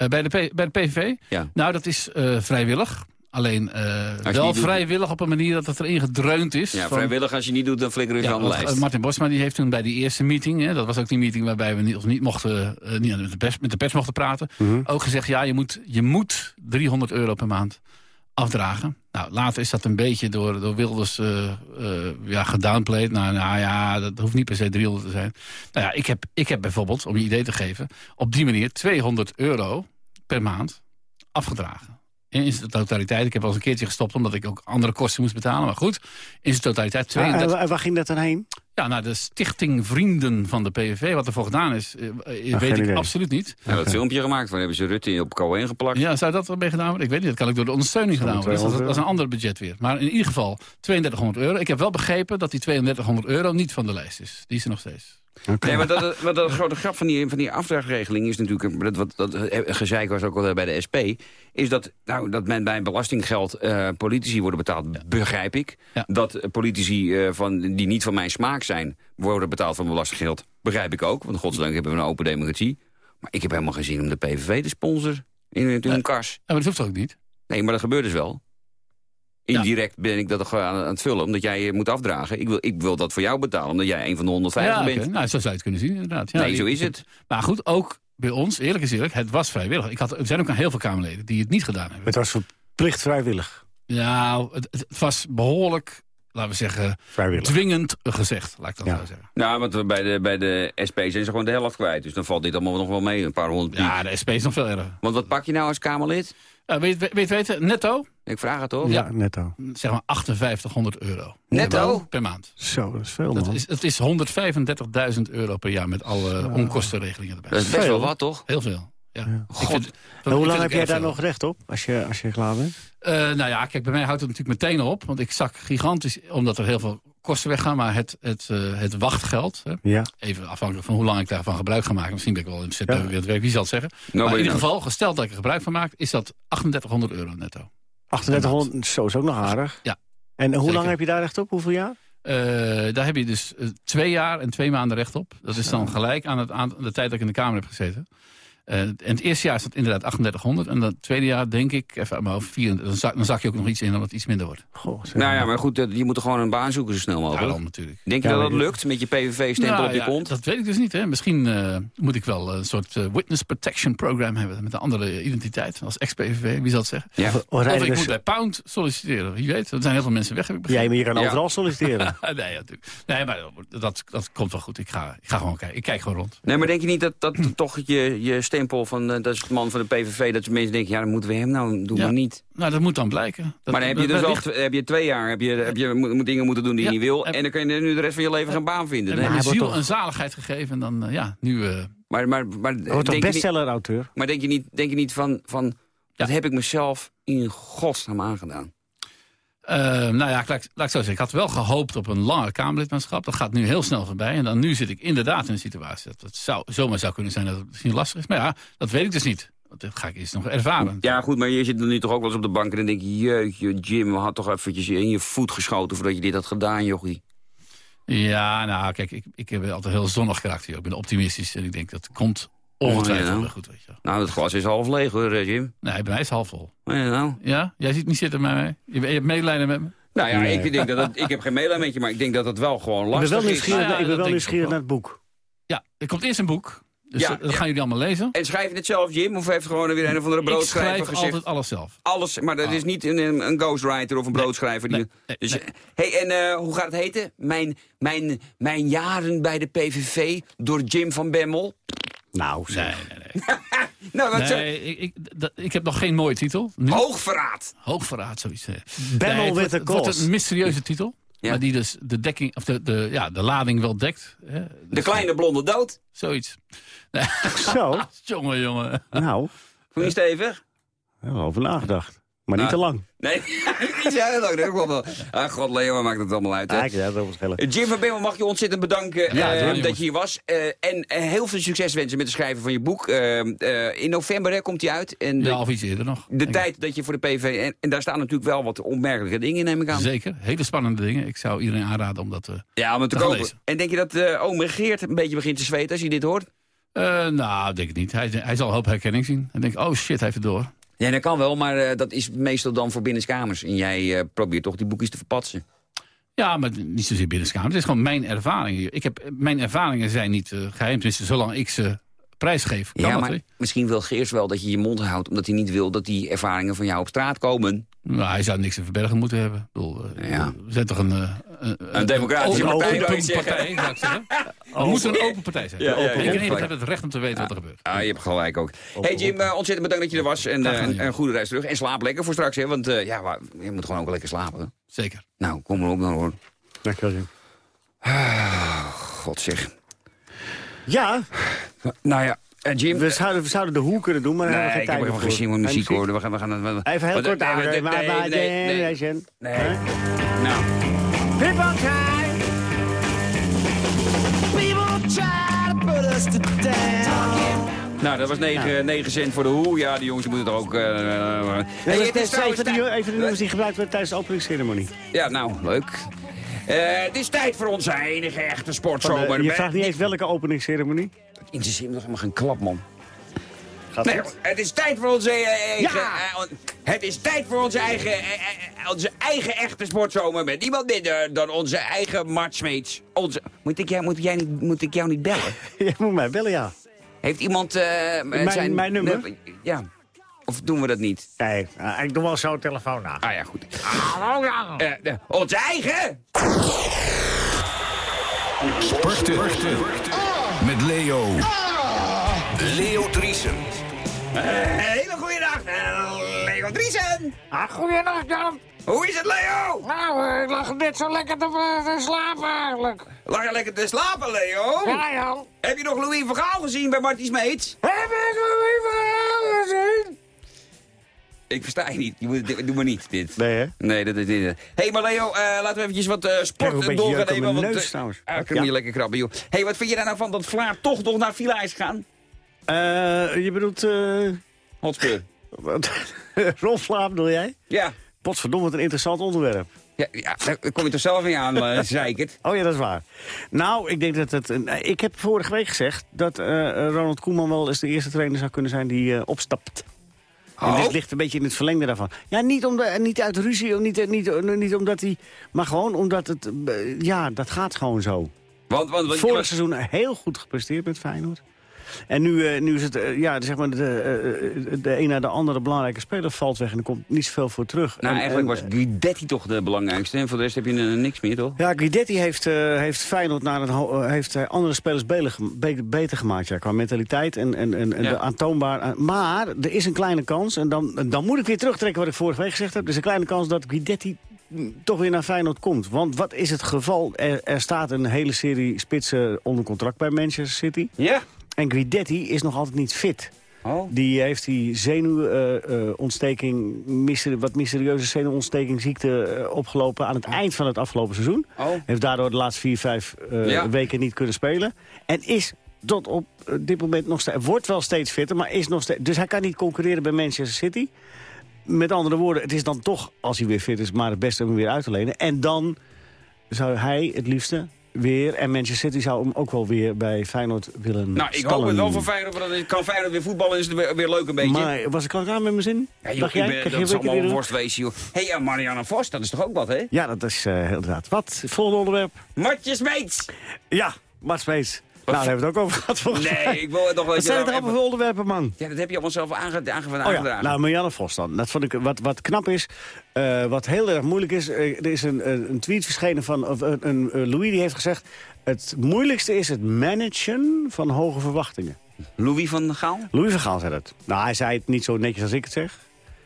Eh, bij, de P- bij de PVV? Ja. Nou, dat is eh, vrijwillig. Alleen eh, wel doet- vrijwillig op een manier dat het erin gedreund is. Ja, van- vrijwillig als je niet doet, dan flikkeren ze Ja, aan de lijst. Martin Bosma die heeft toen bij die eerste meeting... Hè, dat was ook die meeting waarbij we niet, ons niet, mochten, eh, niet met, de pers, met de pers mochten praten... Mhm. ook gezegd, ja, je moet, je moet 300 euro per maand afdragen. Nou, later is dat een beetje door, door Wilders eh, ja, gedownplayed. Nou, nou ja, dat hoeft niet per se 300 te zijn. Nou ja, ik heb, ik heb bijvoorbeeld, om je idee te geven... op die manier 200 euro per maand afgedragen. In zijn totaliteit. Ik heb wel eens een keertje gestopt omdat ik ook andere kosten moest betalen. Maar goed, in zijn totaliteit Ja, 32, en waar ging dat dan heen? Ja, nou, de Stichting Vrienden van de PVV, wat er voor gedaan is, eh, eh, weet ik idee. absoluut niet. Ja, dat filmpje gemaakt, van hebben ze Rutte op Cohen geplakt. Ja, zou dat ermee gedaan worden? Ik weet niet, dat kan ook door de ondersteuning gedaan worden. Dus dat, dat is een ander budget weer. Maar in ieder geval 3200 euro. Ik heb wel begrepen dat die 3200 euro niet van de lijst is. Die is er nog steeds. Nee, maar dat, de grote grap van die, van die afdrachtregeling is natuurlijk... Dat, wat, dat eh, gezeik was ook al bij de SP... is dat, nou, dat men bij belastinggeld eh, politici worden betaald, begrijp ik. Ja. Dat eh, politici van, die niet van mijn smaak zijn... worden betaald van belastinggeld, begrijp ik ook. Want godzijdank hebben we een open democratie. Maar ik heb helemaal geen zin om de PVV te sponsoren in, hun Nee. kas. Ja, maar dat hoeft toch ook niet? Nee, maar dat gebeurt dus wel. Indirect ben ik dat aan, aan het vullen, omdat jij je moet afdragen. Ik wil, ik wil dat voor jou betalen, omdat jij een van de 150 ja, bent. nou, zo zou je het kunnen zien, inderdaad. Ja, nee, zo is het. Maar goed, ook bij ons, eerlijk is eerlijk, het was vrijwillig. Ik had, er zijn ook nog heel veel Kamerleden die het niet gedaan hebben. Het was verplicht vrijwillig. Nou, het, het was behoorlijk, laten we zeggen, Vrijwillig. dwingend gezegd, laat ik dat Ja. zo zeggen. Nou, want we bij de, bij de SP zijn ze gewoon de helft kwijt. Dus dan valt dit allemaal nog wel mee, een paar honderd piek. Ja, de SP is nog veel erger. Want wat pak je nou als Kamerlid? Ja, weet, weet, weet weten, netto, Ik vraag het toch? Ja, netto. zeg maar 5800 euro. Netto? Per maand. Zo, dat is veel, Dat man. is, het is 135.000 euro per jaar met alle onkostenregelingen erbij. Dat is best Veel. wel wat, toch? Heel veel. Ja. God. vind- hoe lang heb jij daar veel. nog recht op, als je, als je klaar bent? Eh, nou ja, kijk, bij mij houdt het natuurlijk meteen op. Want ik zak gigantisch, omdat er heel veel kosten weggaan. Maar het, het, eh, het wachtgeld, hè, Ja. even afhankelijk van hoe lang ik daarvan gebruik ga maken. Misschien ben ik wel in het Ja. weer het werk, wie zal het zeggen. maar in ieder geval, gesteld dat ik er gebruik van maak, is dat 3800 euro netto. 3800, zo is ook nog aardig. Ja. En hoe Zeker. lang heb je daar recht op? Hoeveel jaar? Eh, daar heb je dus eh, twee jaar en twee maanden recht op. Dat is dan gelijk aan, het, aan de tijd dat ik in de Kamer heb gezeten. Uh, en het eerste jaar is dat inderdaad 3800. En het tweede jaar denk ik, even uit mijn hoofd, 4, dan, zak, dan zak je ook nog iets in omdat het iets minder wordt. Goh, nou ja, maar goed, je moet er gewoon een baan zoeken zo snel mogelijk. Daarom natuurlijk. Denk je ja, dat dat lukt met je PVV-stempel nou, op je ja, kont? Dat weet ik dus niet. Hè. Misschien uh, moet ik wel een soort uh, witness protection program hebben met een andere identiteit als ex-PVV. Wie zal het zeggen? Ja. Of, of ik moet bij Pound solliciteren. Wie weet, er zijn heel veel mensen weg. Heb ik Jij, maar je kan overal solliciteren. nee, natuurlijk. Nee, maar dat, dat komt wel goed. Ik ga, ik ga gewoon kijken. Ik kijk gewoon rond. Nee, maar denk je niet dat, dat toch je, je stempel van dat is het man van de PVV, dat mensen denken, ja, dan moeten we hem nou doen, ja. maar niet. Nou, dat moet dan blijken. Dat, maar dan heb je dus al heb je twee jaar, heb je, heb je moet dingen moeten doen die ja. je niet wil, en dan kun je nu de rest van je leven geen baan vinden. En heb je ziel en zaligheid gegeven, en dan, uh, ja, nu... Uh, maar, maar, maar, Wordt toch bestseller-auteur? Maar denk je niet, denk je niet van, van dat heb ik mezelf in godsnaam aangedaan? Uh, nou ja, laat, laat ik zo zeggen. Ik had wel gehoopt op een langer Kamerlidmaatschap. Dat gaat nu heel snel voorbij. En dan nu zit ik inderdaad in een situatie dat het zou, zomaar zou kunnen zijn dat het misschien lastig is. Maar ja, dat weet ik dus niet. Dat ga ik eerst nog ervaren. Ja, goed, maar je zit er nu toch ook wel eens op de bank en dan denk je... jeetje, Jim, had toch eventjes in je voet geschoten voordat je dit had gedaan, jochie. Ja, nou, kijk, ik, ik heb altijd heel zonnig karakter. Ik ben optimistisch en ik denk dat komt ongetwijfeld oh, ja, nou. goed, weet je. Nou, het glas is half leeg hoor, Jim. Nee, bij mij is half vol. Oh, ja, nou. Ja? Jij ziet niet zitten met mij? Je, je hebt medelijden met me? Nou ja, nee. ik, denk dat het, ik heb geen medelijden met je, maar ik denk dat het wel gewoon lastig ik ben wel is. nieuwsgierig, Nou ja, ik ben dat wel ik nieuwsgierig naar het boek. Ja, er komt eerst een boek. Dus Ja, dat dat ja. gaan jullie allemaal lezen. En schrijf je het zelf, Jim? Of heeft gewoon weer een of andere Ik broodschrijver schrijf gezegd? altijd alles zelf. Alles, maar dat Ah. is niet een, een ghostwriter of een broodschrijver. Die... nee, nee, dus, nee. Hey, en eh, hoe gaat het heten? Mijn, mijn, mijn jaren bij de PVV door Jim van Bemmel. Nou, Nee, zeg. nee, nee. Nou, wat nee ik, ik, heb nog geen mooie titel. Nu, Hoogverraad. Hoogverraad, zoiets. eh. Bemmel Nee, het with Het een mysterieuze titel. Ja. Maar die dus de, dekking, of de, de, ja, de lading wel dekt. Hè. De Dus, kleine blonde dood. Zoiets. Nee, Zo, jongen, jongen. nou, Vond je stevig? wel over nagedacht. Maar niet Nou. te lang. Nee, niet zo heel lang. Dat klopt wel. Ah, god, Leo, maakt het allemaal uit, hè? Ja, ik dat verschillen. Jim van Bemmel, mag je ontzettend bedanken Ja, eh, dat jongens. je hier was. Eh, en eh, heel veel succes wensen met het schrijven van je boek. Eh, eh, in november hè, komt hij uit. En de, Ja, of iets eerder nog. de tijd dat je voor de PV... En, en daar staan natuurlijk wel wat onmerkelijke dingen in, neem ik aan. Zeker. Hele spannende dingen. Ik zou iedereen aanraden om dat... eh Ja, om het te Te gaan kopen. lezen. En denk je dat eh ome Geert een beetje begint te zweten als hij dit hoort? eh, nou, denk ik niet. Hij, hij zal een hoop herkenning zien. En denk, oh shit, hij heeft het door. Ja, dat kan wel, maar eh, dat is meestal dan voor binnenskamers. En jij eh, probeert toch die boekjes te verpatsen. Ja, maar niet zozeer binnenskamer. Het is gewoon mijn ervaring hier. Ik heb, mijn ervaringen zijn niet eh, geheim. Tenminste, zolang ik ze prijsgeef. Kan ja, dat, maar misschien wil Geert wel dat je je mond houdt... omdat hij niet wil dat die ervaringen van jou op straat komen. Nou, hij zou niks te verbergen moeten hebben. Ik bedoel, eh, Ja. We zijn toch een... Een democratische open- partij, open partij, ik. We moeten een open partij zijn. Ja, ja. Ik hebben het recht om te weten wat er gebeurt. Ah, je hebt gelijk ook. Hey Jim, eh, ontzettend bedankt dat je er was. En, Graag eh, goede reis terug. En slaap lekker voor straks, hè. Want eh, ja, je moet gewoon ook wel lekker slapen. Zeker. Nou, kom maar op dan, hoor. Dankjewel, Jim. God zeg. Ja, Nou ja, en Jim... we zouden, we zouden de hoe kunnen doen, maar nee, hebben ik we heb geen tijd geen voor. zin in muziek, En hoor. We gaan, we gaan, we- Even heel kort nee, aan. nee, nee? Nou, People try. People try to put us to down. nou, dat was 9, 9 cent voor de hoe. Ja, die jongens moeten er ook... Nee, hey, dat het is even, de, even de nummers die gebruikt werden tijdens de openingsceremonie. Ja, nou, leuk. Eh, het is tijd voor onze enige echte sportzomer. je vraagt niet eens welke openingsceremonie. Interesseert me nog helemaal geen klap, man. Gaat Nee, goed? het is tijd voor onze eh, eigen... Ja! eh, het is tijd voor onze eigen, eh, eh, onze eigen echte sportzomer. Met niemand minder dan onze eigen matchmates. Onze, moet, ik jou, moet, jij niet, moet ik jou niet bellen? Je moet mij bellen, ja. Heeft iemand... eh, zijn, mijn nummer? ja. Of doen we dat niet? Nee, eh, ik doe wel zo'n telefoon na. Ah ja, goed. Eh, eh, onze eigen... Sporten. Met Leo. Leo Driesen. Eh, hele goede dag, eh, Leo Driesen. Ah, goeienacht Jan. Hoe is het, Leo? Nou, eh, ik lag net zo lekker te, te slapen eigenlijk. Lag je lekker te slapen, Leo? Ja Jan. Heb je nog Louis van Gaal gezien bij Marty Smeets? Heb ik Louis van Gaal gezien? Ik versta je niet. Je moet, dit- doe maar niet, dit. Nee, hè? Nee, dat is niet. Hé, hey, maar Leo, eh, laten we eventjes wat eh, Krijg sport ook een eh, beetje door gaan jeuk op nemen. mijn Want, neus eh, trouwens. ik kan Ja. niet lekker krabben, joh. Hé, hey, wat vind je daar nou van dat Vlaar toch nog naar Villa is gegaan? Eh, je bedoelt... eh Hotspur. Rolf Vlaam bedoel jij? Ja. Potverdomme, wat een interessant onderwerp. Ja, ja, daar kom je toch zelf niet aan, uh, zeikert? Oh ja, dat is waar. Nou, ik denk dat het... ik heb vorige week gezegd dat eh, Ronald Koeman wel eens de eerste trainer zou kunnen zijn die eh, opstapt. En Oh. dit ligt een beetje in het verlengde daarvan. Ja, niet, omdat, niet uit ruzie, niet, niet, niet omdat hij... Maar gewoon omdat het... eh, ja, dat gaat gewoon zo. Want, want, want Vorig seizoen heel goed gepresteerd met Feyenoord. En nu, eh, nu is het, eh, ja, zeg maar, de, eh, de een na de andere belangrijke speler valt weg en er komt niet zoveel voor terug. Nou, En- eigenlijk en- was Guidetti toch de belangrijkste. En voor de rest heb je niks meer, toch? Ja, Guidetti heeft, heeft Feyenoord naar een, heeft, andere spelers beter, be- beter gemaakt. Ja, qua mentaliteit en, en, en, en Ja. de aantoonbaar. Maar er is een kleine kans, en dan, dan moet ik weer terugtrekken wat ik vorige week gezegd heb. Er is een kleine kans dat Guidetti mm, toch weer naar Feyenoord komt. Want wat is het geval? Er, er staat een hele serie spitsen onder contract bij Manchester City. Ja. En Guidetti is nog altijd niet fit. Oh. Die heeft die zenuwontsteking, wat mysterieuze zenuwontsteking ziekte eh, opgelopen aan het eind van het afgelopen seizoen. Oh. Heeft daardoor de laatste vier, vijf eh, Ja. weken niet kunnen spelen. En is tot op eh, dit moment nog steeds, wordt wel steeds fitter, maar is nog steeds, dus hij kan niet concurreren bij Manchester City. Met andere woorden, het is dan toch, als hij weer fit is, maar het beste om hem weer uit te lenen. En dan zou hij het liefste weer, en Manchester City zou hem ook wel weer bij Feyenoord willen Nou, ik hoop het wel voor Feyenoord, want dan kan Feyenoord weer voetballen en is het weer, weer leuk een beetje. Maar was ik al klaar met mijn zin? ja, joh, Dacht ik ben, dat is allemaal een worstwezen, joh. Hé, hey, Marianne Vos, dat is toch ook wat, hè? Ja, dat is eh, inderdaad. Wat? Volgende onderwerp? Matje Smeets! Ja, Mart Smeets. Nou, daar hebben we het ook over gehad volgens mij. Nee, ik wil het nog wel Wat zijn het even- allemaal voor onderwerpen, man? Ja, dat heb je allemaal zelf aange aange Oh ja, nou Marianne Vos dan. Dat vond ik wat, wat knap is. eh, wat heel erg moeilijk is. eh, er is een, een, tweet verschenen van of, een, een, Louis die heeft gezegd... het moeilijkste is het managen van hoge verwachtingen. Louis van Gaal? Louis van Gaal zei dat. Nou, hij zei het niet zo netjes als ik het zeg.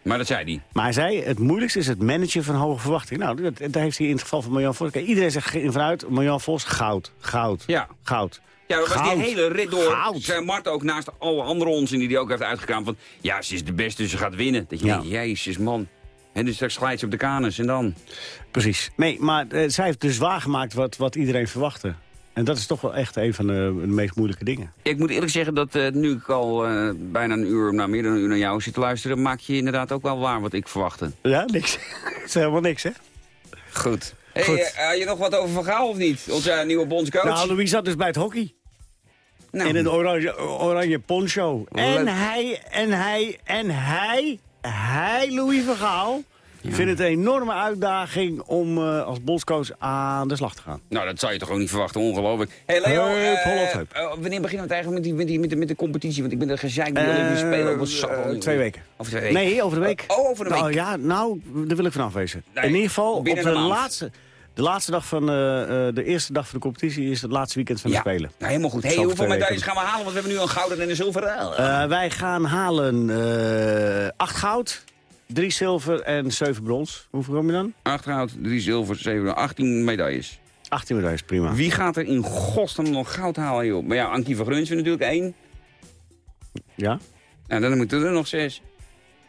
Maar dat zei hij. Maar hij zei, het moeilijkste is het managen van hoge verwachtingen. Nou, dat, dat heeft hij in het geval van Marjan Vos. Kijk, iedereen zegt in vanuit, Marjan Vos, goud, goud, Ja. goud. Ja, dat was die hele rit door. Goud. Zei Mart ook naast alle andere onzin die hij ook heeft uitgekraamd. Van, ja, ze is de beste, dus ze gaat winnen. Dat je Ja. denkt, jezus man. En dus straks glijdt ze op de kanus en dan... Precies. Nee, maar eh, zij heeft dus waargemaakt wat, wat iedereen verwachtte. En dat is toch wel echt een van de, de meest moeilijke dingen. Ik moet eerlijk zeggen dat eh, nu ik al eh, bijna een uur, nou meer dan een uur naar jou zit te luisteren... maak je inderdaad ook wel waar wat ik verwachtte. Ja, niks. Het is helemaal niks, hè? Goed. Hey, Goed. had je nog wat over Van Gaal of niet? Onze nieuwe bondscoach? Nou, Louis zat dus bij het hockey. Nou, In een oranje, oranje poncho. En hij, en hij, en hij, hij, Louis van Gaal... vindt het een enorme uitdaging om eh, als bondscoach aan de slag te gaan. nou, dat zou je toch ook niet verwachten, ongelooflijk. hey Leo, Hup, eh, wanneer beginnen we het eigenlijk met, die, met, die, met, de, met de competitie? Want ik ben er gezeik Olympische Spelen. Al eh, nu? twee weken. Over twee weken? Nee, over de week. Oh, over de week. Nou ja, nou, daar wil ik vanaf wezen. Nee, In ieder geval, op de laatste, de laatste dag van eh, eh, de eerste dag van de competitie... is het laatste weekend van de Spelen. Ja, helemaal goed. Hey, hoeveel medailles gaan we halen? Want we hebben nu een gouden en een zilveren. Eh, wij gaan halen eh, acht goud, drie zilver en zeven brons. Hoeveel kom je dan? 8 goud, 3 zilver, 7, 18 medailles. 18 medailles, prima. Wie gaat er in godsnaam nog goud halen, joh? Maar ja, Ankie van Grunsven natuurlijk één. Ja? Nou, dan moeten er nog zes.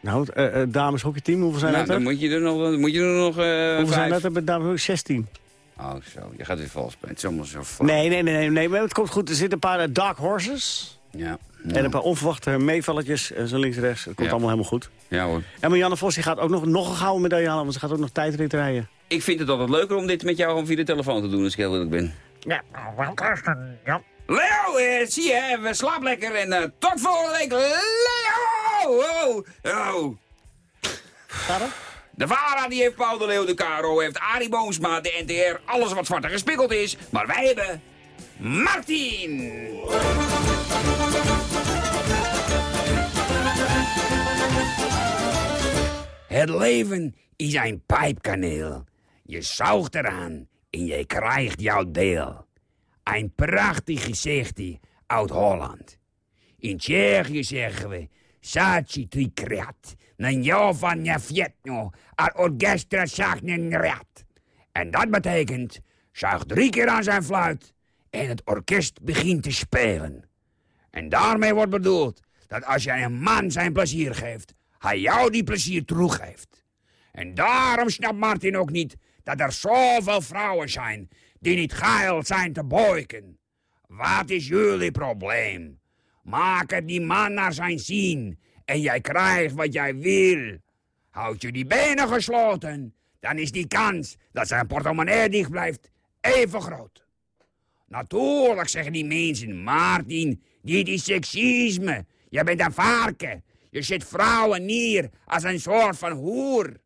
Nou, eh eh, dames hockeyteam, hoeveel zijn Nou, dat dan er? moet je er nog, moet je er nog eh Hoeveel zijn dat er bij dames hockey? 16. Oh, zo. Je gaat weer vals. Het is allemaal zo. Nee, nee, nee, nee, nee, maar het komt goed. Er zitten een paar eh, dark horses. Ja. En een paar onverwachte meevalletjes, eh, zo links en rechts. Het komt Ja. allemaal helemaal goed. Ja hoor. En Marianne Vos die gaat ook nog, nog een gouden medaille halen, want ze gaat ook nog tijdrit rijden. Ik vind het altijd leuker om dit met jou via de telefoon te doen, als ik heel eerlijk ben. Ja, wel Karsten. Ja. Leo, eh, zie je, we slaap lekker en tot volgende week. Leo! Oh, oh. Het? De VARA die heeft Paul de Leeuw, de Caro heeft Arie Boomsma, de NTR, alles wat zwart gespikkeld is. Maar wij hebben Martin! Het leven is een pijpkaneel. Je zuigt eraan en je krijgt jouw deel. Een prachtig gezichtje uit Holland. In Tsjechië zeggen we, Saci kreat, jovan je orchestra zagnen rat. En dat betekent, zuig drie keer aan zijn fluit en het orkest begint te spelen. En daarmee wordt bedoeld dat als jij een man zijn plezier geeft, hij jou die plezier teruggeeft. En daarom snapt Martin ook niet dat er zoveel vrouwen zijn die niet geil zijn te boiken. Wat is jullie probleem? Maak die man naar zijn zin en jij krijgt wat jij wil. Houd je die benen gesloten, dan is die kans dat zijn portemonnee dicht blijft even groot. Natuurlijk zeggen die mensen, Martin, dit is seksisme. Je bent een varken. Je zet vrouwen neer als een soort van hoer.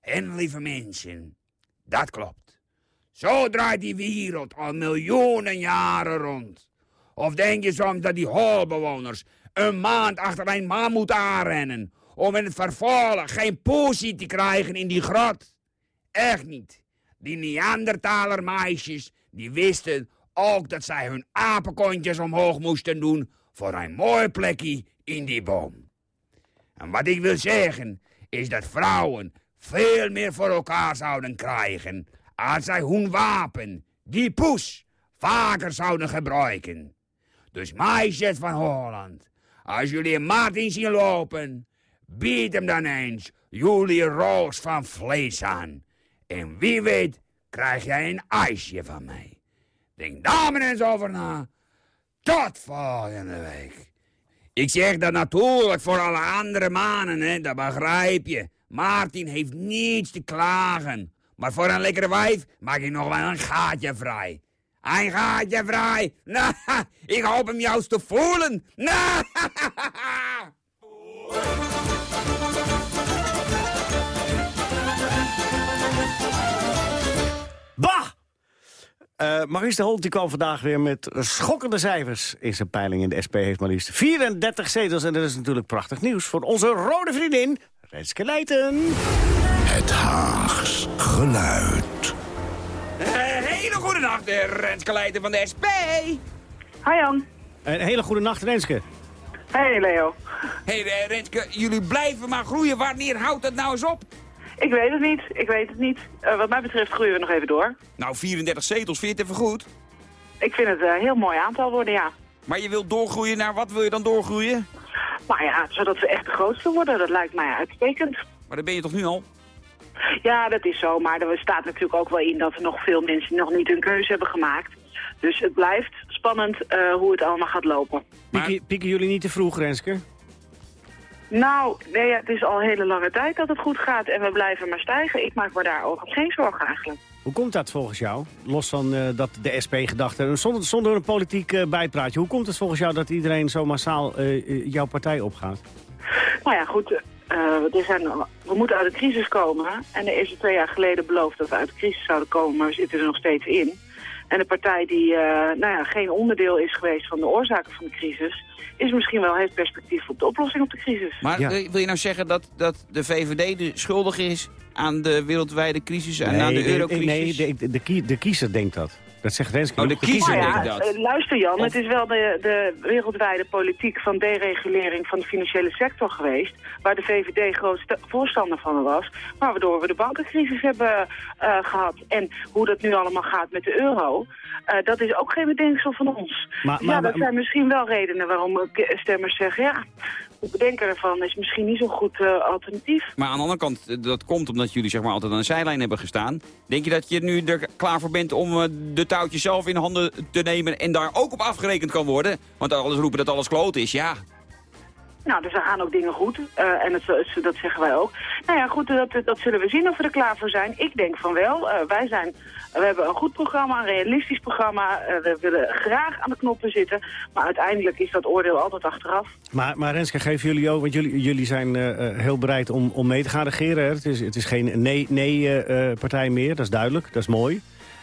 En lieve mensen, dat klopt. Zo draait die wereld al miljoenen jaren rond. Of denk je soms dat die holbewoners een maand achter een man moeten aanrennen... om in het vervolg geen poesie te krijgen in die grot? Echt niet. Die Neandertaler meisjes, die wisten ook dat zij hun apenkontjes omhoog moesten doen... voor een mooi plekje in die boom. En wat ik wil zeggen, is dat vrouwen veel meer voor elkaar zouden krijgen... als zij hun wapen, die poes, vaker zouden gebruiken. Dus meisjes van Holland, als jullie Martin zien lopen... bied hem dan eens jullie roos van vlees aan. En wie weet krijg jij een ijsje van mij. Denk daar maar eens over na. Tot volgende week. Ik zeg dat natuurlijk voor alle andere mannen, hè, dat begrijp je. Martin heeft niets te klagen. Maar voor een lekkere wijf maak ik nog wel een gaatje vrij. Een gaatje vrij. Nou, ik hoop hem juist te voelen. Nou. Bah! Uh, Maurice de Holt die kwam vandaag weer met schokkende cijfers in zijn peiling. In de SP heeft maar liefst 34 zetels. En dat is natuurlijk prachtig nieuws voor onze rode vriendin, Renske Leijten. Het Haags geluid. Hele goede nacht, Renske Leijten van de SP. Hi Jan. Een hele goede nacht, Renske. Hey Leo. Hey Renske, jullie blijven maar groeien. Wanneer houdt het nou eens op? Ik weet het niet. Ik weet het niet. Uh, wat mij betreft groeien we nog even door. Nou, 34 zetels, vind je het even goed? Ik vind het een heel mooi aantal worden, ja. Maar je wilt doorgroeien naar wat wil je dan doorgroeien? Nou ja, zodat we echt de grootste worden. Dat lijkt mij uitstekend. Maar dat ben je toch nu al? Ja, dat is zo. Maar er staat natuurlijk ook wel in dat er nog veel mensen nog niet hun keuze hebben gemaakt. Dus het blijft spannend uh, hoe het allemaal gaat lopen. Maar... Pieken, pieken jullie niet te vroeg, Renske? Nou, nee, het is al een hele lange tijd dat het goed gaat en we blijven maar stijgen. Ik maak me daar ook geen zorgen eigenlijk. Hoe komt dat volgens jou? Los van uh, dat de SP gedachte, zonder, zonder een politiek uh, bijpraatje. Hoe komt het volgens jou dat iedereen zo massaal uh, jouw partij opgaat? Nou ja, goed. Er zijn, we moeten uit de crisis komen. En er is er twee jaar geleden beloofd dat we uit de crisis zouden komen, maar we zitten er nog steeds in. En de partij die nou ja, geen onderdeel is geweest van de oorzaken van de crisis is misschien wel heeft perspectief op de oplossing op de crisis. Maar wil je nou zeggen dat, dat de VVD de schuldig is aan de wereldwijde crisis en nee, aan de eurocrisis? Nee, de, de, de, de kiezer denkt dat. Dat zegt Renske. Oh, de kiezer nou ja, dat. Luister Jan, het is wel de, de wereldwijde politiek van deregulering van de financiële sector geweest. Waar de VVD groot voorstander van was. Maar waardoor we de bankencrisis hebben uh, gehad. En hoe dat nu allemaal gaat met de euro. Uh, dat is ook geen bedenksel van ons. Maar, maar, ja, dat zijn misschien wel redenen waarom stemmers zeggen... ja, het bedenken ervan is misschien niet zo'n goed uh, alternatief. Maar aan de andere kant, dat komt omdat jullie zeg maar, altijd aan de zijlijn hebben gestaan. Denk je dat je nu er klaar voor bent om uh, de touwtjes zelf in handen te nemen... en daar ook op afgerekend kan worden? Want alles roepen dat alles kloot is, ja. Nou, dus er gaan ook dingen goed. Uh, en het, dat zeggen wij ook. Nou ja, goed, dat, dat zullen we zien of we er klaar voor zijn. Ik denk van wel. Uh, wij zijn, we hebben een goed programma, een realistisch programma. Uh, we willen graag aan de knoppen zitten. Maar uiteindelijk is dat oordeel altijd achteraf. Maar, maar Renske, geven jullie ook, want jullie, jullie zijn heel bereid om, om mee te gaan regeren. Hè? Het, is, het is geen nee-partij nee, meer, dat is duidelijk, dat is mooi.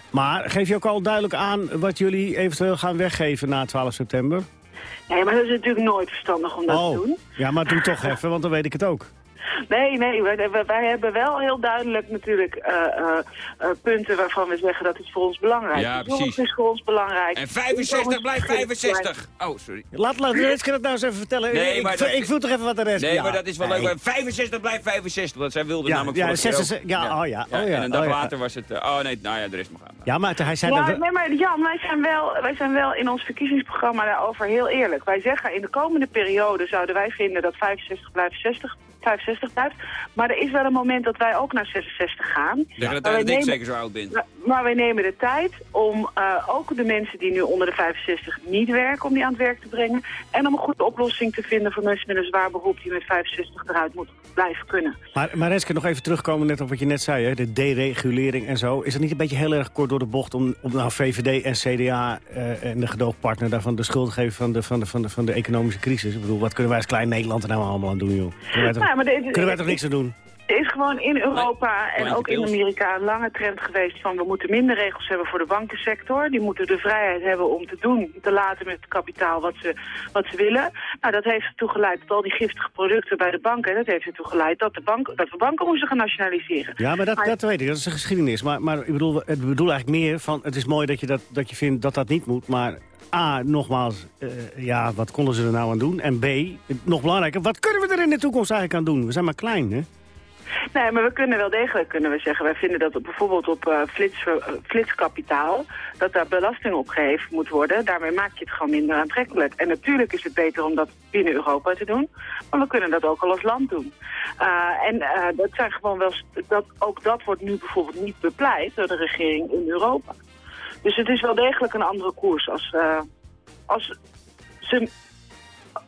Maar geef je ook al duidelijk aan wat jullie eventueel gaan weggeven na 12 september? Nee, maar dat is natuurlijk nooit verstandig om dat oh. te doen. Ja, maar doe toch even, want dan weet ik het ook. Nee, nee, wij, wij, hebben wel heel duidelijk natuurlijk uh, uh, uh, punten waarvan we zeggen dat is voor ons belangrijk. Ja, precies. is voor ons belangrijk. En 65 blijft 65. Oh, sorry. Laat, laat Renske dat nou eens even vertellen. Nee, ik, ik, ik voel toch even wat de rest Nee, ja. maar dat is wel nee. leuk. 65 blijft 65, want zij wilde ja, namelijk ja, voor 66, ja, ja, oh ja, oh ja. En een dag oh ja. later was het... oh nee, nou ja, de rest mag gaan. Ja, maar hij zei dat... Nee, maar Jan, wij zijn, wel, wij zijn wel in ons verkiezingsprogramma daarover heel eerlijk. Wij zeggen in de komende periode zouden wij vinden dat 65 blijft 60 65 65 blijft. Maar er is wel een moment dat wij ook naar 66 gaan. Dat Maar wij ik nemen- zeker zo oud ben. maar- Maar wij nemen de tijd om eh, ook de mensen die nu onder de 65 niet werken, om die aan het werk te brengen. En om een goede oplossing te vinden voor mensen met een zwaar beroep die met 65 eruit moeten blijven kunnen. Maar, maar Renske, nog even terugkomen net op wat je net zei, hè, de deregulering en zo. Is het niet een beetje heel erg kort door de bocht om, om nou VVD en CDA eh, en de gedoogpartner daarvan de schuld te geven van de, van, de, van, de, van de economische crisis? Ik bedoel, wat kunnen wij als klein Nederland er nou allemaal aan doen, joh? Maar de- kunnen wij toch niks aan doen? Er is gewoon in Europa en ook in. Amerika een lange trend geweest van we moeten minder regels hebben voor de bankensector. Die moeten de vrijheid hebben om te doen, te laten met het kapitaal wat ze, wat ze willen. Nou, dat heeft ertoe geleid dat al die giftige producten bij de banken, dat heeft ertoe geleid dat, de bank, dat we banken moesten gaan nationaliseren. Ja, maar dat, Maar- dat weet ik, dat is de geschiedenis. Maar, maar ik, bedoel, ik bedoel eigenlijk meer van, het is mooi dat je, dat, dat je vindt dat dat niet moet, maar... A, nogmaals, eh, ja, wat konden ze er nou aan doen? En B, nog belangrijker, wat kunnen we er in de toekomst eigenlijk aan doen? We zijn maar klein, hè? Nee, maar we kunnen wel degelijk kunnen we zeggen. Wij vinden dat bijvoorbeeld op eh, flits, eh, flitskapitaal, dat daar belasting op geheven moet worden. Daarmee maak je het gewoon minder aantrekkelijk. En natuurlijk is het beter om dat binnen Europa te doen. Maar we kunnen dat ook al als land doen. Eh, en dat zijn gewoon wel, dat, ook dat wordt nu bijvoorbeeld niet bepleit door de regering in Europa. Dus het is wel degelijk een andere koers als, als, ze, nou,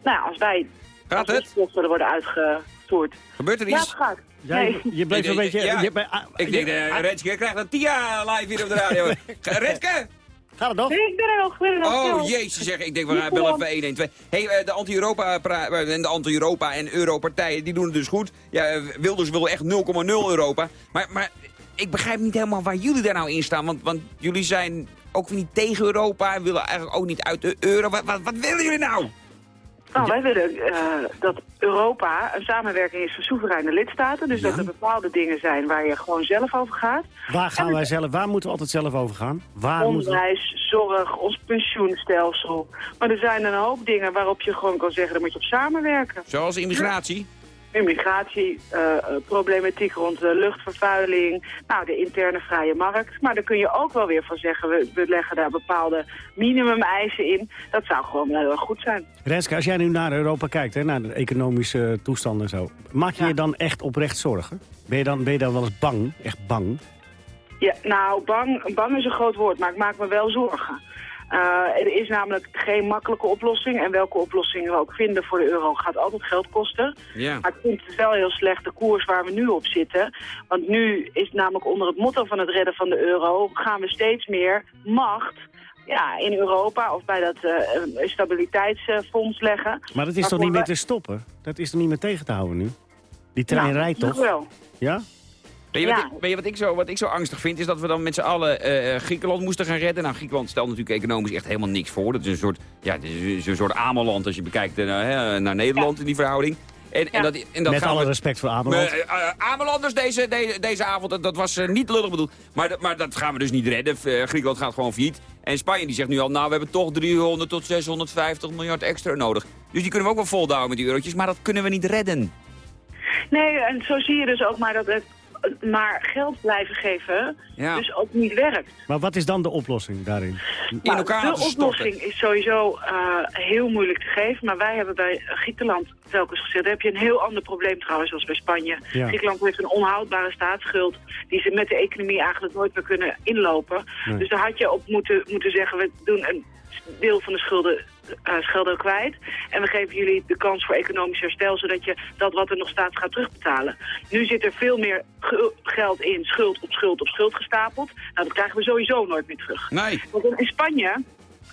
ja, als wij Gaat als het? worden uitgevoerd. Gebeurt er Ja, iets? het gaat. Ja, Nee. je, bleef Ik een beetje... ja. je- ah, Ik denk, je- uh, Renske krijgt een Tia live hier op de radio. Renske? Gaat het nog? Nee, ik ben er nog. Ik ben er nog Oh, jezus zeg. Ik denk, we gaan wel even 112. Hey, eh, de anti-Europa eh, en de anti-Europa en Europartijen, die doen het dus goed. Ja, Wilders wil echt 0,0 Europa. Maar, maar ik begrijp niet helemaal waar jullie daar nou in staan. Want, want jullie zijn ook niet tegen Europa en willen eigenlijk ook niet uit de euro. Wat, wat, wat willen jullie nou? Nou, wij willen eh, dat Europa een samenwerking is van soevereine lidstaten. Dus dat er bepaalde dingen zijn waar je gewoon zelf over gaat. Waar gaan wij zelf, waar moeten we altijd zelf over gaan? Waar we... Onderwijs, zorg, ons pensioenstelsel. Maar er zijn een hoop dingen waarop je gewoon kan zeggen, daar moet je op samenwerken. Zoals immigratie. Immigratie, eh, eh, problematiek rond de luchtvervuiling, nou, de interne vrije markt. Maar daar kun je ook wel weer van zeggen, we, we leggen daar bepaalde minimumeisen in. Dat zou gewoon wel heel erg goed zijn. Renske, als jij nu naar Europa kijkt, hè, naar de economische toestand en zo... maak je Ja. je dan echt oprecht zorgen? Ben je dan, ben je dan wel eens bang? Echt bang? Ja, nou, bang, bang is een groot woord, maar ik maak me wel zorgen. Eh, er is namelijk geen makkelijke oplossing. En welke oplossing we ook vinden voor de euro gaat altijd geld kosten. Ja. Maar ik vind het wel heel slecht de koers waar we nu op zitten. Want nu is namelijk onder het motto van het redden van de euro... gaan we steeds meer macht ja, in Europa of bij dat eh, stabiliteitsfonds leggen. Maar dat is toch niet meer te stoppen? Dat is toch niet meer tegen te houden nu? Die trein Nou, rijdt nog toch? wel. Ja? Weet je, wat, Ja. ik, weet je wat, ik zo, wat ik zo angstig vind? Is dat we dan met z'n allen eh, Griekenland moesten gaan redden. Nou, Griekenland stelt natuurlijk economisch echt helemaal niks voor. Dat is een soort, ja, het is een soort Ameland als je bekijkt eh, hè, naar Nederland in die verhouding. En, en dat, en dat Met gaan alle we, respect voor Ameland. Eh, eh, Amelanders deze, deze, deze avond, dat, dat was eh, niet lullig bedoeld. Maar, dat- maar dat gaan we dus niet redden. Eh, Griekenland gaat gewoon failliet. En Spanje die zegt nu al, nou we hebben toch 300 tot 650 miljard extra nodig. Dus die kunnen we ook wel volhouden met die eurotjes, maar dat kunnen we niet redden. Nee, en zo zie je dus ook maar dat het maar geld blijven geven Ja. dus ook niet werkt. Maar wat is dan de oplossing daarin? In Nou, elkaar de stoppen. oplossing is sowieso eh, heel moeilijk te geven. Maar wij hebben bij Griekenland telkens gezegd... daar heb je een heel ander probleem trouwens als bij Spanje. Ja. Griekenland heeft een onhoudbare staatsschuld... die ze met de economie eigenlijk nooit meer kunnen inlopen. Nee. Dus daar had je op moeten, moeten zeggen... we doen een deel van de schulden, eh schulden kwijt. En we geven jullie de kans voor economisch herstel... zodat je dat wat er nog staat gaat terugbetalen. Nu zit er veel meer ge- geld in, schuld op schuld op schuld gestapeld. Nou, dat krijgen we sowieso nooit meer terug. Nee. Want in Spanje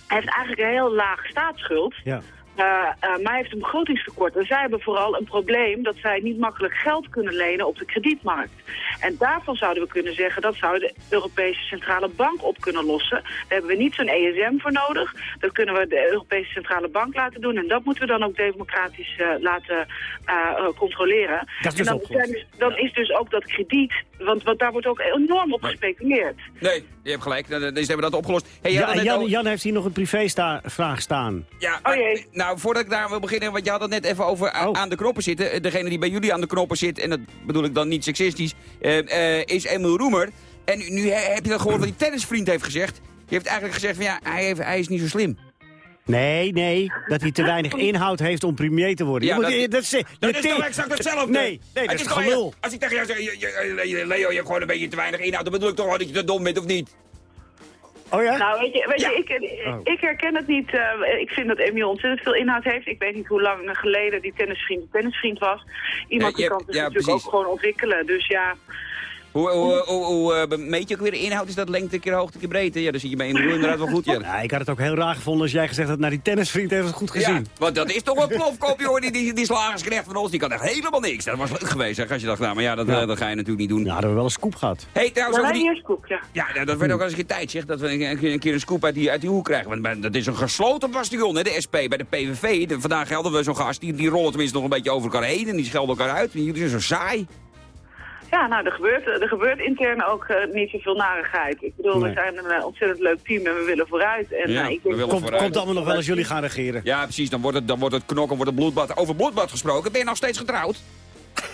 heeft eigenlijk een heel laag staatsschuld. Ja. Eh, maar heeft een begrotingstekort. En zij hebben vooral een probleem dat zij niet makkelijk geld kunnen lenen op de kredietmarkt. En daarvan zouden we kunnen zeggen dat zou de Europese Centrale Bank op kunnen lossen. Daar hebben we niet zo'n ESM voor nodig. Dat kunnen we de Europese Centrale Bank laten doen. En dat moeten we dan ook democratisch eh, laten eh, eh, controleren. Dat is dus en dan, dus- dan is dus ook dat krediet, want, want daar wordt ook enorm op gespeculeerd. Nee, je hebt gelijk. Dan dan hebben we dat opgelost. Hey, Ja, Jan, al- Jan heeft hier nog een privévraag staan. Ja, maar, Oh jee. nou, voordat ik daar wil beginnen, want je had het net even over Oh. aan de knoppen zitten. Eh, Degene die bij jullie aan de knoppen zit, en dat bedoel ik dan niet seksistisch, eh, eh, is Emil Roemer. En nu, nu he- heb je dat gehoord wat die tennisvriend heeft gezegd. Die heeft eigenlijk gezegd van ja, hij, heeft, hij is niet zo slim. Nee, nee, dat hij te weinig inhoud heeft om premier te worden. Ja, Je moet- dat- je- dat, is, je Dat is toch exact hetzelfde? Nee, nee, dat Het is gelul. Als ik tegen jou zeg, je- je- Leo, je hebt gewoon een beetje te weinig inhoud, dan bedoel ik toch wel dat je te dom bent, of niet? Oh ja? Nou, weet je, weet Ja. je ik, Oh. ik herken het niet. eh, ik vind dat Emiel ontzettend veel inhoud heeft. Ik weet niet hoe lang geleden die tennisvriend een tennisvriend was. Iemand Ja, die je kan zich ja, natuurlijk precies. ook gewoon ontwikkelen. Dus ja, Hoe, hoe, hoe, hoe eh, meet je ook weer de inhoud? Is dat lengte keer hoogte keer breedte? Ja, dan zit je bij Emil inderdaad wel goed, ja. Ja, ik had het ook heel raar gevonden als jij gezegd had... naar die tennisvriend heeft het goed gezien. Ja, want dat is toch een plofkop, joh, die, die, die slagersknecht van ons. Die kan echt helemaal niks. Dat was leuk geweest, zeg, als je dacht, nou, maar ja, dat, Ja. eh, dat ga je natuurlijk niet doen. Nou, hadden we wel een scoop gehad. hey, trouwens, over die... is koek, ja. Ja, nou, dat werd ook als een keer tijd, zeg. Dat we een, een, een keer een scoop uit die, uit die hoek krijgen. Want dat is een gesloten bastion, hè, de SP. Bij de PVV, de, vandaag hadden we zo'n gast. Die, die rollen tenminste nog een beetje over elkaar heen. En die schelden elkaar uit. En jullie zijn zo saai. Ja, nou, er gebeurt, er gebeurt intern ook eh, niet zoveel narigheid. Ik bedoel, Nee. we zijn een eh, ontzettend leuk team en we willen vooruit. En, Ja, eh, ik we denk willen dat- Komt, komt allemaal nog wel als jullie gaan regeren. Ja, precies. Dan wordt het, dan wordt het knokken, wordt het bloedbad. Over bloedbad gesproken. Ben je nog steeds getrouwd?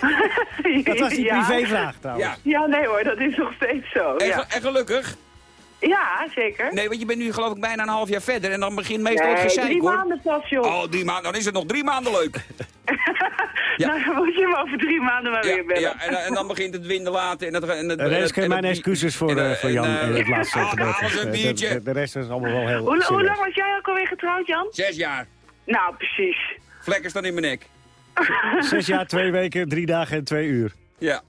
Dat was die ja. privévraag trouwens. Ja. Ja, nee hoor, dat is nog steeds zo. En, Ja, ge- en gelukkig? Ja zeker. Nee, want je bent nu geloof ik bijna een half jaar verder. En dan begint meestal het Nee, gezeik, drie hoor. maanden pas, joh. Oh, drie maanden. Dan is het nog drie maanden leuk. ja. Nou, dan moet je hem over drie maanden maar Ja, weer bellen. ja en, en dan begint het winden laten. En, dat, en, het, De rest en mijn het- excuses voor, en, eh, eh, voor en, Jan eh, in het laatste alles een De- biertje. De, de rest is allemaal wel heel Hoe, hoe lang was jij ook alweer getrouwd, Jan? Zes jaar. Nou, precies. Vlekken staan in mijn nek. Zes jaar, twee weken, drie dagen en twee uur. Ja.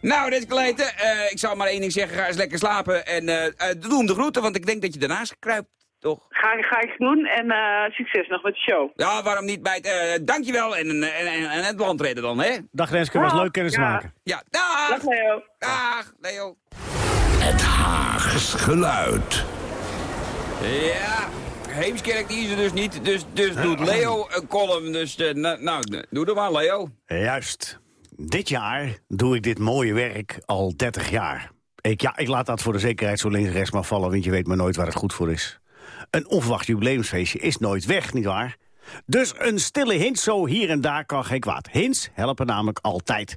Nou, dit kleten. eh ik zou maar één ding zeggen. Ga eens lekker slapen. En eh eh, doe hem de groeten, want ik denk dat je daarnaast kruipt. Toch? Ga, ga ik doen en eh, succes nog met de show. Ja, waarom niet bij het... eh, dankjewel en, en, en, en het land redden dan, hè? Dag Renske, was leuk kennis ja. maken. Ja, dag! Dag Leo. Dag, Leo. Het Haags geluid. Ja, Heemskerk die is er dus niet. Dus, dus doet Leo een column. Dus nou, nou, doe er maar, Leo. Juist. Dit jaar doe ik dit mooie werk al 30 jaar. Ik, ja, ik laat dat voor de zekerheid zo links en rechts maar vallen... want je weet maar nooit waar het goed voor is. Een onverwacht jubileumsfeestje is nooit weg, nietwaar? Dus een stille hint zo hier en daar kan geen kwaad. Hints helpen namelijk altijd.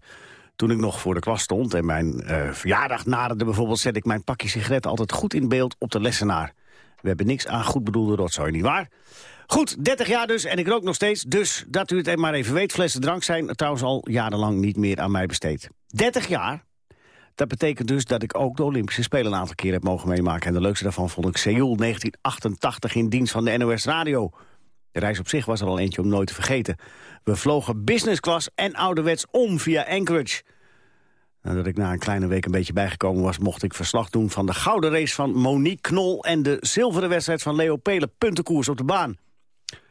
Toen ik nog voor de klas stond en mijn eh, verjaardag naderde bijvoorbeeld... zet ik mijn pakje sigaretten altijd goed in beeld op de lessenaar. We hebben niks aan goed bedoelde rotzooi, nietwaar? Goed, 30 jaar dus en ik rook nog steeds. Dus dat u het maar even weet, flessen drank zijn trouwens al jarenlang niet meer aan mij besteed. 30 jaar? Dat betekent dus dat ik ook de Olympische Spelen een aantal keer heb mogen meemaken. En de leukste daarvan vond ik Seoul 1988 in dienst van de NOS Radio. De reis op zich was er al eentje om nooit te vergeten. We vlogen business class en ouderwets om via Anchorage. Nadat ik na een kleine week een beetje bijgekomen was... mocht ik verslag doen van de gouden race van Monique Knol... en de zilveren wedstrijd van Leo Pelen, puntenkoers op de baan.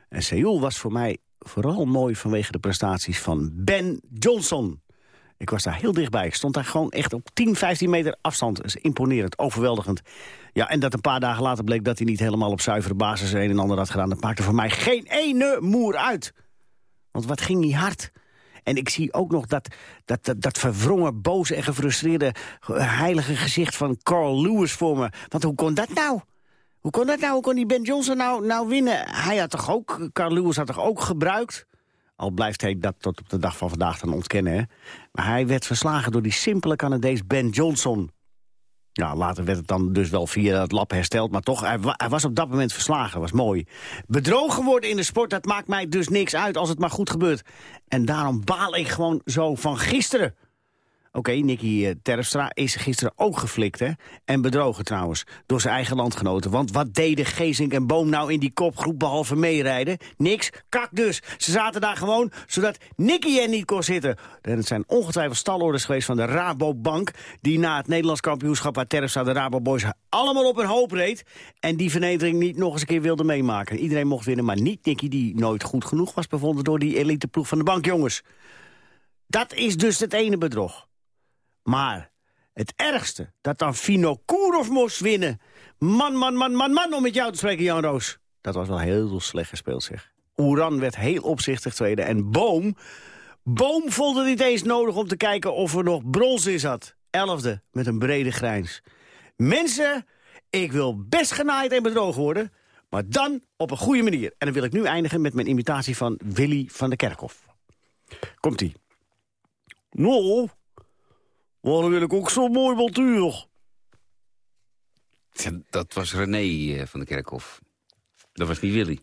En Seoul was voor mij vooral mooi vanwege de prestaties van Ben Johnson. Ik was daar heel dichtbij. Ik stond daar gewoon echt op 10, 15 meter afstand. Dat is imponerend, overweldigend. Ja, en dat een paar dagen later bleek dat hij niet helemaal op zuivere basis een en ander had gedaan. Dat maakte voor mij geen ene moer uit. Want wat ging hij hard. En ik zie ook nog dat, dat, dat, dat verwrongen, boze en gefrustreerde heilige gezicht van Carl Lewis voor me. Want hoe kon dat nou? Hoe kon dat nou? Hoe kon die Ben Johnson nou, nou winnen? Hij had toch ook, Carl Lewis had toch ook gebruikt? Al blijft hij dat tot op de dag van vandaag dan ontkennen. Hè? Maar hij werd verslagen door die simpele Canadees Ben Johnson. Ja, later werd het dan dus wel via het lab hersteld. Maar toch, hij, hij was op dat moment verslagen. was mooi. Bedrogen worden in de sport, dat maakt mij dus niks uit als het maar goed gebeurt. En daarom baal ik gewoon zo van gisteren. Oké, Nicky eh, Terpstra is gisteren ook geflikt, hè? En bedrogen trouwens, door zijn eigen landgenoten. Want wat deden Geesink en Boom nou in die kopgroep behalve meerijden? Niks, kak dus. Ze zaten daar gewoon, zodat Nicky er niet kon zitten. En het zijn ongetwijfeld stalorders geweest van de Rabobank... die na het Nederlands kampioenschap waar Terpstra de Raboboys allemaal op een hoop reed... en die vernedering niet nog eens een keer wilde meemaken. Iedereen mocht winnen, maar niet Nicky, die nooit goed genoeg was bevonden... door die eliteploeg van de bankjongens. Dat is dus het ene bedrog. Maar het ergste, dat dan Vinokourov moest winnen. Man, man, man, man, man, om met jou te spreken, Jan Roos. Dat was wel heel slecht gespeeld, zeg. Oeran werd heel opzichtig tweede. En Boom, Boom vond het niet eens nodig om te kijken of er nog brons in zat. Elfde, met een brede grijns. Mensen, ik wil best genaaid en bedrogen worden... maar dan op een goede manier. En dan wil ik nu eindigen met mijn imitatie van Willy van der Kerkhof. Komt-ie. Nou, waarom wil ik ook zo'n mooi montuur? Dat was René eh, van de Kerkhof. Dat was niet Willy.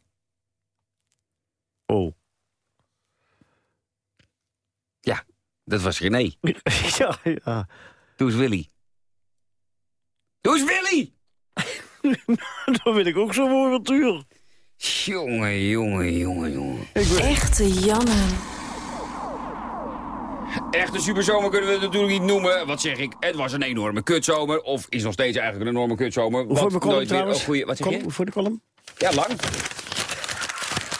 Oh. Dat was René. ja, ja. Doe eens Willy. Doe eens Willy! Dan wil ik ook zo'n mooi avontuur. Jongen, jongen, jongen, jongen. Echte Janne. Echte superzomer kunnen we het natuurlijk niet noemen. Wat zeg ik? Het was een enorme kutzomer. Of is nog steeds eigenlijk een enorme kutzomer. Hoe voor de column trouwens? een goeie- Wat zeg Kom, je? Voor de column? Ja, lang.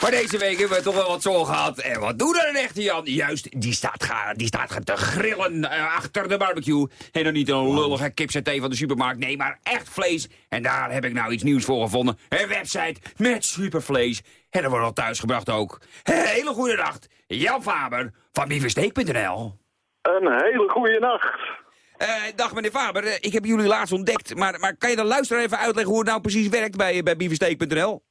Maar deze week hebben we toch wel wat zon gehad. En wat doet er een echte Jan? Juist, die staat, ga, die staat te grillen eh, achter de barbecue. En dan niet een lullige kipsaté van de supermarkt. Nee, maar echt vlees. En daar heb ik nou iets nieuws voor gevonden. Een website met supervlees. En dat wordt al thuisgebracht ook. Hele goede nacht. Jan Faber van bieversteek.nl. Een hele goede nacht. Eh, dag meneer Faber, Eh, ik heb jullie laatst ontdekt. Maar, maar kan je de luisteraar even uitleggen hoe het nou precies werkt bij, bij bieversteek.nl?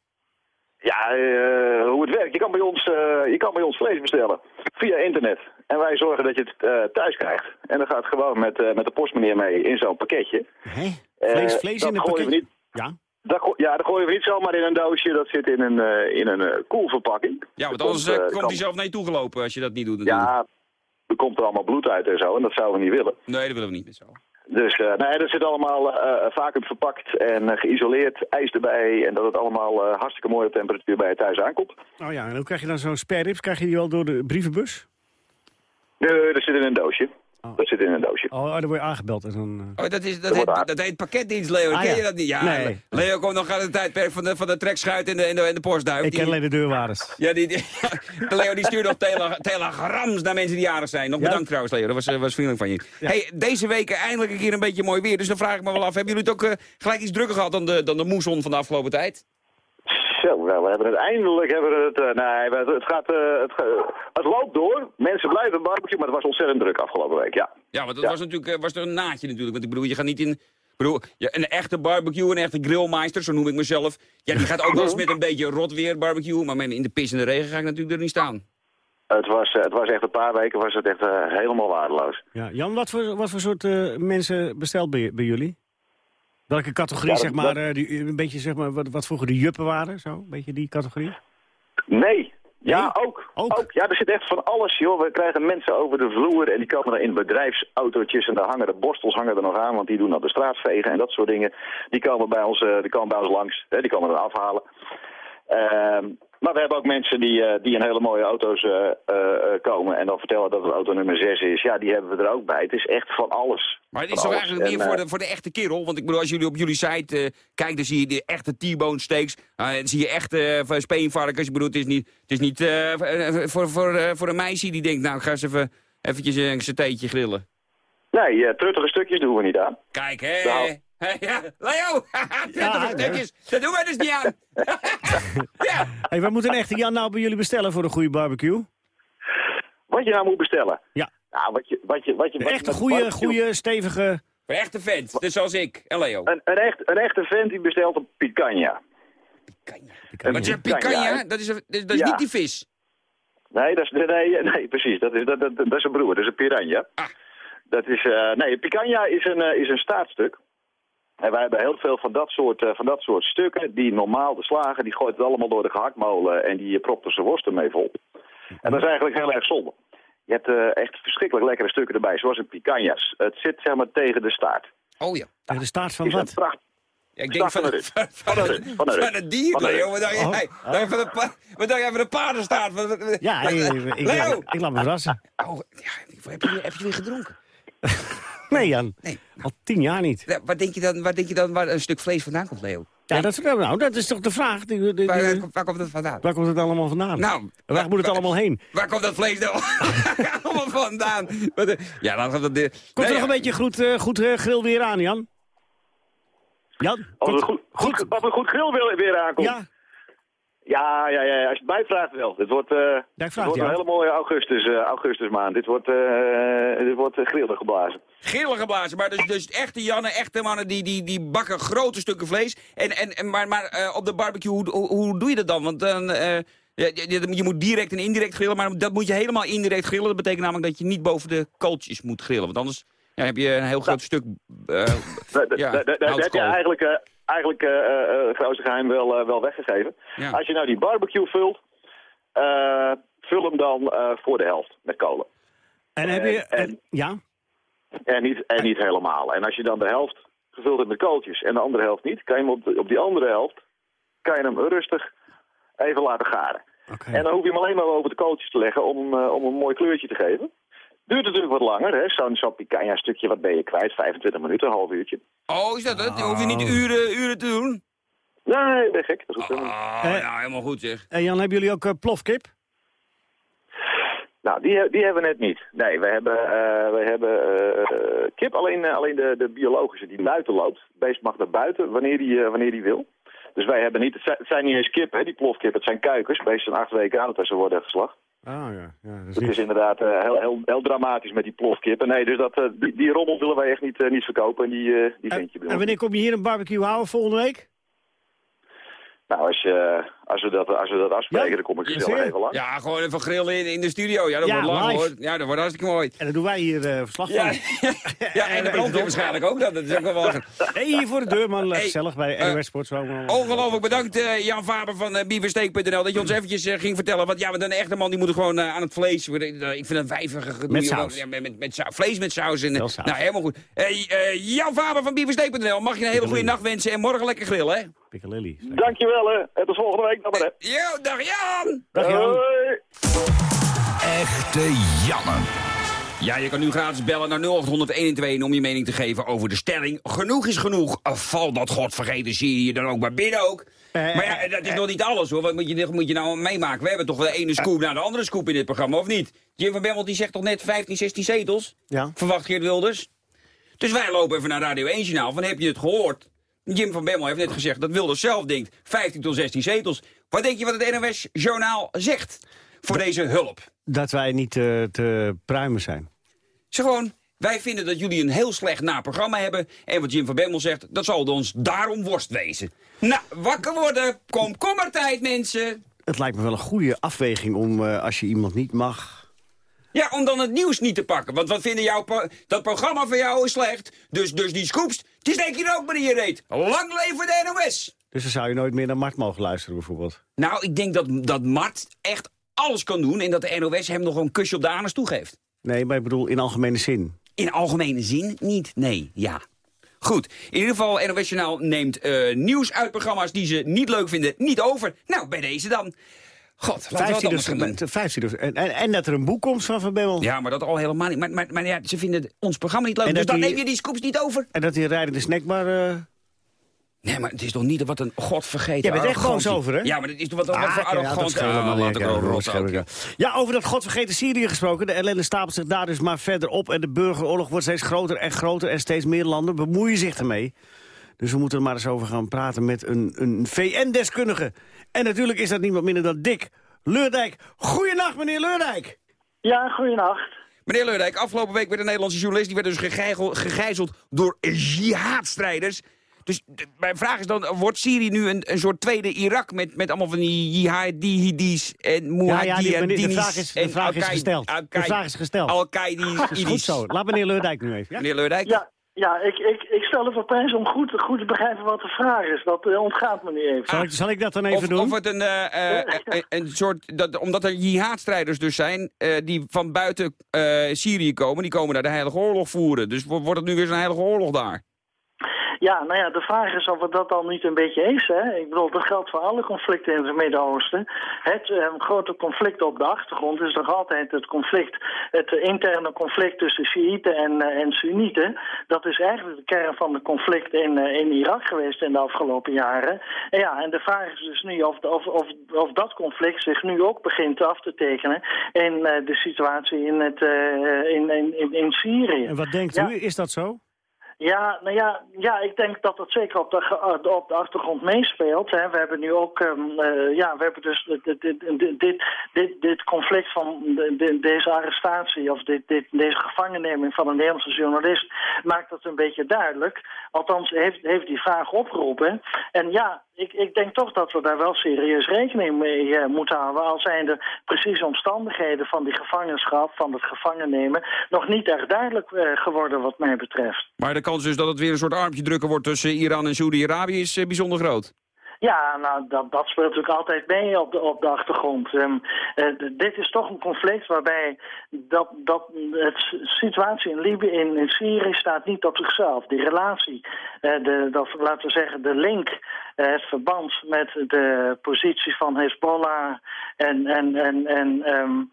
Ja, eh, hoe het werkt. Je kan, bij ons, eh, je kan bij ons vlees bestellen. Via internet. En wij zorgen dat je het eh, thuis krijgt. En dan gaat het gewoon met, eh, met de postmeneer mee in zo'n pakketje. Eh, Vlees, vlees dat in een pakketje? niet. Ja. Dat, ja, dat gooien we niet zomaar in een doosje. Dat zit in een, eh, in een koelverpakking. Ja, want Er anders komt hij zelf naar je toe gelopen als je dat niet doet. Ja, er komt er allemaal bloed uit en zo. En dat zouden we niet willen. Nee, dat willen we niet met zo. Dus eh, nee, dat zit allemaal eh vacuüm verpakt en eh, geïsoleerd, ijs erbij. En dat het allemaal eh, hartstikke mooi op temperatuur bij je thuis aankomt. Oh ja, en hoe krijg je dan zo'n spare ribs? Krijg je die wel door de brievenbus? Nee, dat zit in een doosje. Oh. Dat zit in een doosje. Oh, oh, dan word je aangebeld. En dan, eh, Oh, dat, is, dat, heet, dat heet pakketdienst, Leo. Ah, ken ja. je dat niet? Ja, Nee. Leo komt nog aan het tijdperk van de, van de trekschuit en de, en de, en de postduif. ik Die- ken alleen de deurwaarders. Ja, die, die- Leo die stuurt nog tele, telegrams naar mensen die jarig zijn. Nog Ja. bedankt trouwens, Leo. Dat was, eh, was vriendelijk van je. Ja. Hey, deze week eindelijk een keer een beetje mooi weer. Dus dan vraag ik me wel af, hebben jullie het ook eh, gelijk iets drukker gehad dan de, dan de moesson van de afgelopen tijd? Zo, nou, we hebben het eindelijk hebben we het. eh, nee, het, gaat, eh, het, het loopt door. Mensen blijven barbecue, maar het was ontzettend druk afgelopen week, ja. Ja, want dat Ja. was natuurlijk eh, was er een naadje natuurlijk. Want ik bedoel, je gaat niet in... bedoel, ja, een echte barbecue, een echte grillmeister, zo noem ik mezelf. Ja, die gaat ook wel eens met een beetje rot weer barbecue. Maar in de pis en de regen ga ik natuurlijk er niet staan. Het was, eh, het was echt een paar weken was het echt helemaal waardeloos. Ja. Jan, wat voor, wat voor soort eh, mensen bestelt bij, bij jullie? Welke categorie, Ja, dat- zeg maar, dat- eh, die, een beetje, zeg maar, wat, wat vroeger de juppen waren? Zo, een beetje die categorie? Nee. Ja, ook. Ook? Ja, er zit echt van alles, joh. We krijgen mensen over de vloer en die komen dan in bedrijfsautootjes en daar hangen de borstels hangen er nog aan, want die doen dan de straat vegen en dat soort dingen. Die komen bij ons, eh, die komen bij ons langs, hè, die komen er afhalen. Ehm, maar we hebben ook mensen die, eh, die in hele mooie auto's eh, eh, komen en dan vertellen dat het auto nummer 6 is. Ja, die hebben we er ook bij. Het is echt van alles. Maar het Van is toch alles. eigenlijk meer voor de, voor de echte kerel? Want ik bedoel, als jullie op jullie site kijken, dan zie je de echte T-bone steaks. Dan zie je echte speenvarkens. Ik bedoel, het is niet, het is niet voor, voor, voor een meisje die denkt, nou, ga eens even eventjes een satéetje grillen. Nee, truttige stukjes doen we niet aan. Kijk, hè. Nou. Ja, Leo, prettige stukjes. Dat doen wij dus niet aan. ja. Hey, wat moet een echte Jan nou bij jullie bestellen voor een goede barbecue? Wat je nou moet bestellen. Ja. Nou, wat je, wat je, wat je, Een wat je echte goede, barbecue- goede, stevige... Voor echte fans, dus zoals ik en Leo. Een, een, echt, een echte vent die bestelt een picanha. Een Wat is een picanha? Dat is, een- dat is, dat is Ja. niet die vis. Nee, dat is, nee, nee, precies. Dat is, dat, dat, dat is een broer, dat is een piranha. Ah. Dat is, eh, nee, een picanha is een, eh, is een staatstuk. En wij hebben heel veel van dat, soort, eh, van dat soort stukken. Die normaal de slager, die gooit het allemaal door de gehaktmolen en die eh, propt er zijn worst ermee vol. En dat is eigenlijk heel erg zonde. Je hebt eh, echt verschrikkelijk lekkere stukken erbij, zoals een picanha's. Het zit zeg maar tegen de staart. Oh ja. Tegen de staart van wat? pracht. Ja, ik denk van, van van, de van, Van de van, van het dier, Leo. Wat dacht jij? Oh. Van de Wat dacht jij van de paardenstaart? Ja, ik, ik, ik, Leo! ik laat me verrassen. Oh, ja, heb, je, heb je weer gedronken? Nee, Jan. Nee. Al tien jaar niet. Ja, Waar denk je dan, waar, denk je dan waar een stuk vlees vandaan komt, Leo? Ja, dat, nou, dat is toch de vraag. Die, die- die- Waar, waar komt het vandaan? waar komt het allemaal vandaan? Nou, waar moet het allemaal heen? Waar komt dat vlees nou allemaal vandaan? Ja, dan gaat dat... Komt Nee, er nog ja. een beetje goed, eh, goed eh, grillweer aan, Jan? Jan? Als komt- een goed, goed, goed grill weer, weer aankomt. Ja, Ja, ja, ja, als je het mij vraagt wel. Dit wordt, eh, dit vraag wordt het een hele mooie augustus, eh, augustusmaand. Dit wordt, eh dit wordt uh, grillen geblazen. Grillen geblazen, maar dus, dus echte Jannen, echte mannen, die, die, die bakken grote stukken vlees. En, en, en, maar maar eh, op de barbecue, hoe, hoe, hoe doe je dat dan? Want dan, eh, je, je, je moet direct en indirect grillen, maar dat moet je helemaal indirect grillen. Dat betekent namelijk dat je niet boven de kooltjes moet grillen. Want anders ja, heb je een heel groot stuk eh Da- da- ja, da- da- da- heb je eigenlijk, eh, eigenlijk eh eh, het grootste geheim wel, wel weggegeven. Ja. Als je nou die barbecue vult, eh, vul hem dan eh, voor de helft met kolen. En heb je... en- en- ja? En niet, en niet helemaal. En als je dan de helft gevuld hebt met kooltjes en de andere helft niet, kan je hem op, de- op die andere helft kan je hem rustig even laten garen. Oké. En dan hoef je hem alleen maar over de kooltjes te leggen om, eh, om een mooi kleurtje te geven. Duurt natuurlijk wat langer, hè? Zo'n zo'n picanha stukje, wat ben je kwijt? 25 minuten, een half uurtje. Oh, is dat het? Dan hoef je niet uren, uren te doen? Nee, ben gek. Dat is goed. Oh, Eh. ja, helemaal goed zeg. En Jan, hebben jullie ook eh, plofkip? Nou, die, die hebben we net niet. Nee, we hebben, eh, we hebben eh, kip, alleen, eh, alleen de, de biologische die buiten loopt. Het beest mag naar buiten wanneer die, wanneer die wil. Dus wij hebben niet, het zijn, niet eens kippen, hè, die plofkip, het zijn kuikens. Beesten zijn acht weken oud als ze worden geslacht. Ah ja. ja dat is Het niet- is inderdaad heel, heel, heel dramatisch met die plofkippen. Nee, dus dat, die, die rommel willen wij echt niet, niet verkopen en die, die vind je bij en wanneer kom je hier een barbecue houden volgende week? Nou, als, je, als, we dat, als we dat afspreken, Ja? dan kom ik gezellig even langs. Ja, gewoon even grillen in, in de studio. Ja, dat Ja, wordt lang live. hoor. Ja, dat wordt hartstikke mooi. En dan doen wij hier eh, verslag Ja, van. ja, en de brandweer waarschijnlijk ook. Dat, dat is ook wel wat. Nee, hier voor de deur, man. Hey, Gezellig bij eh, NOS Sport. Zo, man. Ongelooflijk bedankt eh, Jan Faber van uh, Bieversteek.nl dat je ons eventjes eh, ging vertellen. Want ja, want een echte man die moet gewoon eh, aan het vlees. worden. Eh, ik vind een vijvige gedoe. Met saus. Ja, met, met, met saus. Vlees met saus. En, eh, saus. Nou, helemaal goed. Eh, eh, Jan Faber van Bieversteek.nl mag je een hele goede nacht wensen. En morgen lekker grillen, hè? Piccalilli. Dankjewel, hè. En tot volgende week. Dan maar, hè. Yo, dag Jan! Dag Jan. Hoi. Echte Janne. Ja, je kan nu gratis bellen naar 0800 om je mening te geven over de stelling. Genoeg is genoeg. Uh, val dat godvergeten Syrië dan ook maar binnen ook. Eh, maar ja, dat is nog niet alles hoor. Wat moet je, moet je nou meemaken? We hebben toch de ene scoop naar de andere scoop in dit programma, of niet? Jim van Bemmel die zegt toch net 15, 16 zetels? Ja. Verwacht Geert Wilders? Dus wij lopen even naar Radio 1 Journaal van heb je het gehoord? Jim van Bemmel heeft net gezegd dat Wilders zelf denkt 15 tot 16 zetels. Wat denk je wat het NOS Journaal zegt voor deze hulp? Dat wij niet eh, te pruimen zijn. Zeg gewoon, wij vinden dat jullie een heel slecht na-programma hebben. En wat Jim van Bemmel zegt, dat zal ons daarom worst wezen. Nou, wakker worden. Komkommertijd, mensen. Het lijkt me wel een goede afweging om, eh, als je iemand niet mag... Ja, om dan het nieuws niet te pakken. Want wat vinden jouw... Dat programma van jou is slecht. Dus, dus die scoops, die steek je ook maar in je reet. Lang leven de NOS. Dus dan zou je nooit meer naar Mart mogen luisteren, bijvoorbeeld. Nou, ik denk dat, dat Mart echt alles kan doen... en dat de NOS hem nog een kusje op de anus toegeeft. Nee, maar ik bedoel in algemene zin. In algemene zin niet, nee, ja. Goed, in ieder geval, NOS Journaal neemt eh, nieuws uit programma's die ze niet leuk vinden niet over. Nou, bij deze dan. God, laten we wat 15 anders gaan doen. dus, 15 dus, en, en, dat er een boek komt van Van Bemmel. Ja, maar dat al helemaal niet. Maar, maar, maar ja, ze vinden ons programma niet leuk, En dus dan die- neem je die scoops niet over. En dat die rijdende snackbar... eh, Nee, maar het is toch niet wat een godvergeten Jij bent echt boos over, hè? Ja, maar dit is toch wat, wat Ah, voor ja, laat ik rot. Ja, over dat godvergeten Syrië gesproken. De ellende stapelt zich daar dus maar verder op. En de burgeroorlog wordt steeds groter en groter. En steeds meer landen bemoeien zich ermee. Dus we moeten er maar eens over gaan praten met een, een VN-deskundige. En natuurlijk is dat niemand minder dan Dick Leurdijk. Goeienacht, meneer Leurdijk. Ja, goeienacht. Meneer Leurdijk, afgelopen week werd een Nederlandse journalist... die werd dus gegijzeld door jihadstrijders. Dus mijn vraag is dan, wordt Syrië nu een, een soort tweede Irak... met, met allemaal van die jihadis en Ja, ja, die- meneer, de muhadinis vraag is, de vraag is gesteld. De Al-Qaeda- vraag is gesteld. Al-Qaeda. Dat is goed zo. Laat meneer Leurdijk nu even. Ja? Meneer Leurdijk? Ja, ja ik, ik, ik stel het op prijs om goed, goed te begrijpen wat de vraag is. Dat eh, ontgaat me niet even. Zal, ik, zal ik dat dan even Of, doen? of het een, eh, eh, een, een soort, dat, omdat er jihadstrijders dus zijn, eh, die van buiten eh, Syrië komen, die komen daar de Heilige Oorlog voeren. Dus wo- wordt het nu weer zo'n Heilige Oorlog daar? Ja, nou ja, de vraag is of het dat al niet een beetje is. Hè? Ik bedoel, dat geldt voor alle conflicten in het Midden-Oosten. Het eh, grote conflict op de achtergrond is nog altijd het conflict, het interne conflict tussen Shiiten en, eh, en Sunnieten. Dat is eigenlijk de kern van het conflict in, eh, in Irak geweest in de afgelopen jaren. En ja, en de vraag is dus nu of, of, of, of dat conflict zich nu ook begint af te tekenen in de situatie in, het, in, in, in, in Syrië. En wat denkt Ja. u? Is dat zo? Ja, nou ja, ja, ik denk dat dat zeker op de, ge- op de achtergrond meespeelt. Hè. We hebben nu ook, ehm, eh, ja, we hebben dus dit, dit, dit, dit, dit, conflict van de- de- deze arrestatie of dit, dit, deze gevangenneming van een Nederlandse journalist maakt dat een beetje duidelijk. Althans, heeft, heeft die vraag opgeroepen. En ja, ik, ik denk toch dat we daar wel serieus rekening mee eh, moeten houden. Al zijn de precieze omstandigheden van die gevangenschap, van het gevangen nemen, nog niet echt duidelijk eh, geworden wat mij betreft. Maar de dus dat het weer een soort armpje drukken wordt tussen Iran en Saudi-Arabië is eh, bijzonder groot. Ja, nou, dat, dat speelt natuurlijk altijd mee op de, op de achtergrond. Um, uh, dit is toch een conflict waarbij dat, dat het situatie in Libië, in, Syrië, staat niet op zichzelf. Die relatie, uh, de, dat, laten we zeggen, de link, het verband met de positie van Hezbollah en, en, en, en um,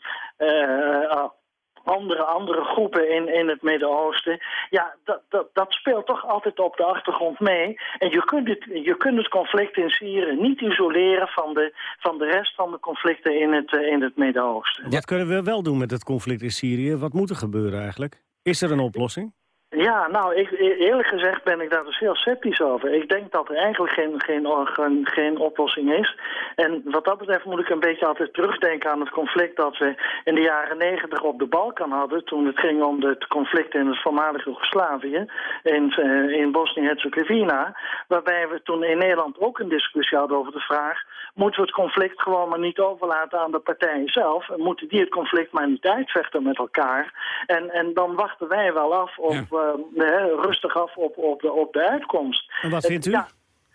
andere, andere groepen in, in het Midden-Oosten. Ja, dat, dat, dat speelt toch altijd op de achtergrond mee. En je kunt het, je kunt het conflict in Syrië niet isoleren van de, van de rest van de conflicten in het, in het Midden-Oosten. Wat kunnen we wel doen met het conflict in Syrië? Wat moet er gebeuren eigenlijk? Is er een oplossing? Ja, nou, ik, eerlijk gezegd ben ik daar dus heel sceptisch over. Ik denk dat er eigenlijk geen, geen, geen, geen oplossing is. En wat dat betreft moet ik een beetje altijd terugdenken aan het conflict dat we in de jaren negentig op de Balkan hadden. Toen het ging om het conflict in het voormalige Joegoslavië, in, in Bosnië-Herzegovina. Waarbij we toen in Nederland ook een discussie hadden over de vraag... moeten we het conflict gewoon maar niet overlaten aan de partijen zelf? Moeten die het conflict maar niet uitvechten met elkaar? En, en dan wachten wij wel af of... Ja uh, rustig af op, op, de, op de uitkomst. En wat vindt u? Ja,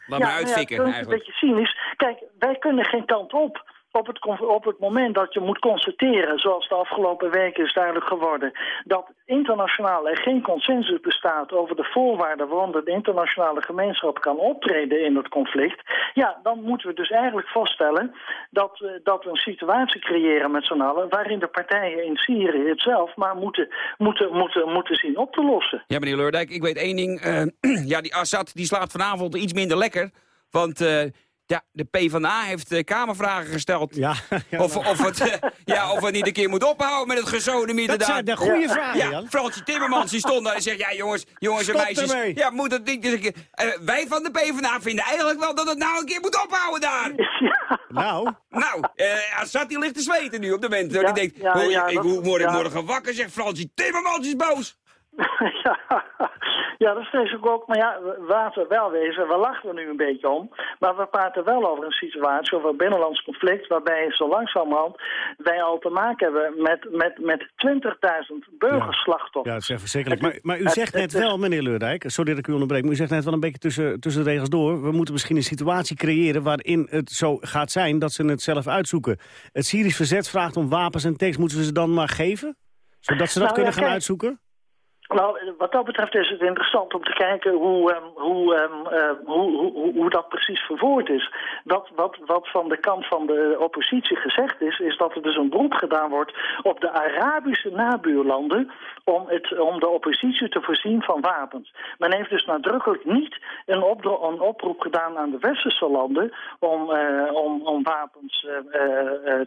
Laat ja, me uitfikken, nou ja, eigenlijk. een beetje cynisch. Kijk, wij kunnen geen kant op op het, op het moment dat je moet constateren, zoals de afgelopen weken is duidelijk geworden, dat internationaal er geen consensus bestaat over de voorwaarden waaronder de internationale gemeenschap kan optreden in het conflict, ja, dan moeten we dus eigenlijk vaststellen dat, uh, dat we een situatie creëren met z'n allen waarin de partijen in Syrië het zelf maar moeten, moeten, moeten, moeten zien op te lossen. Ja, meneer Leurdijk, ik weet één ding. Uh, ja, die Assad die slaat vanavond iets minder lekker, want... Uh, ja, de PvdA heeft uh, Kamervragen gesteld. Ja, ja, of, of, het, uh, ja, of het niet een keer moet ophouden met het gezodemieter daar. Dat zijn de goede ja. vragen, ja, Jan. Fransje Timmermans die stond daar en zegt... ja, jongens, jongens Stop en meisjes... ermee. Ja, moet het niet... Dus ik, uh, wij van de PvdA vinden eigenlijk wel dat het nou een keer moet ophouden daar. Nou? Nou, uh, Assad die ligt te zweten nu op de moment. Ja, die denkt, ja, hoe, ja, ik, dat- word ik morgen wakker? Zegt Fransje Timmermans is boos. ja, ja, dat vrees ik ook. Maar ja, we- laten we wel wezen, we lachen er nu een beetje om. Maar we praten wel over een situatie, over een binnenlands conflict... waarbij zo langzamerhand wij al te maken hebben met, met, met 20.000 burgerslachtoffers. Ja, dat is echt verschrikkelijk. Maar, maar u zegt het- net het- wel, meneer Leurdijk, sorry dat ik u onderbreek... maar u zegt net wel een beetje tussen, tussen de regels door... we moeten misschien een situatie creëren waarin het zo gaat zijn... dat ze het zelf uitzoeken. Het Syrisch verzet vraagt om wapens en tanks. Moeten we ze dan maar geven? Zodat ze dat Nou, kunnen ja, gaan kijk. uitzoeken? Nou, wat dat betreft is het interessant om te kijken hoe, ehm, hoe, eh, hoe, hoe, hoe, dat precies verwoord is. Dat, wat, wat van de kant van de oppositie gezegd is, is dat er dus een beroep gedaan wordt op de Arabische nabuurlanden om, het, om de oppositie te voorzien van wapens. Men heeft dus nadrukkelijk niet een, een oproep gedaan aan de westerse landen om, eh, om, om wapens eh,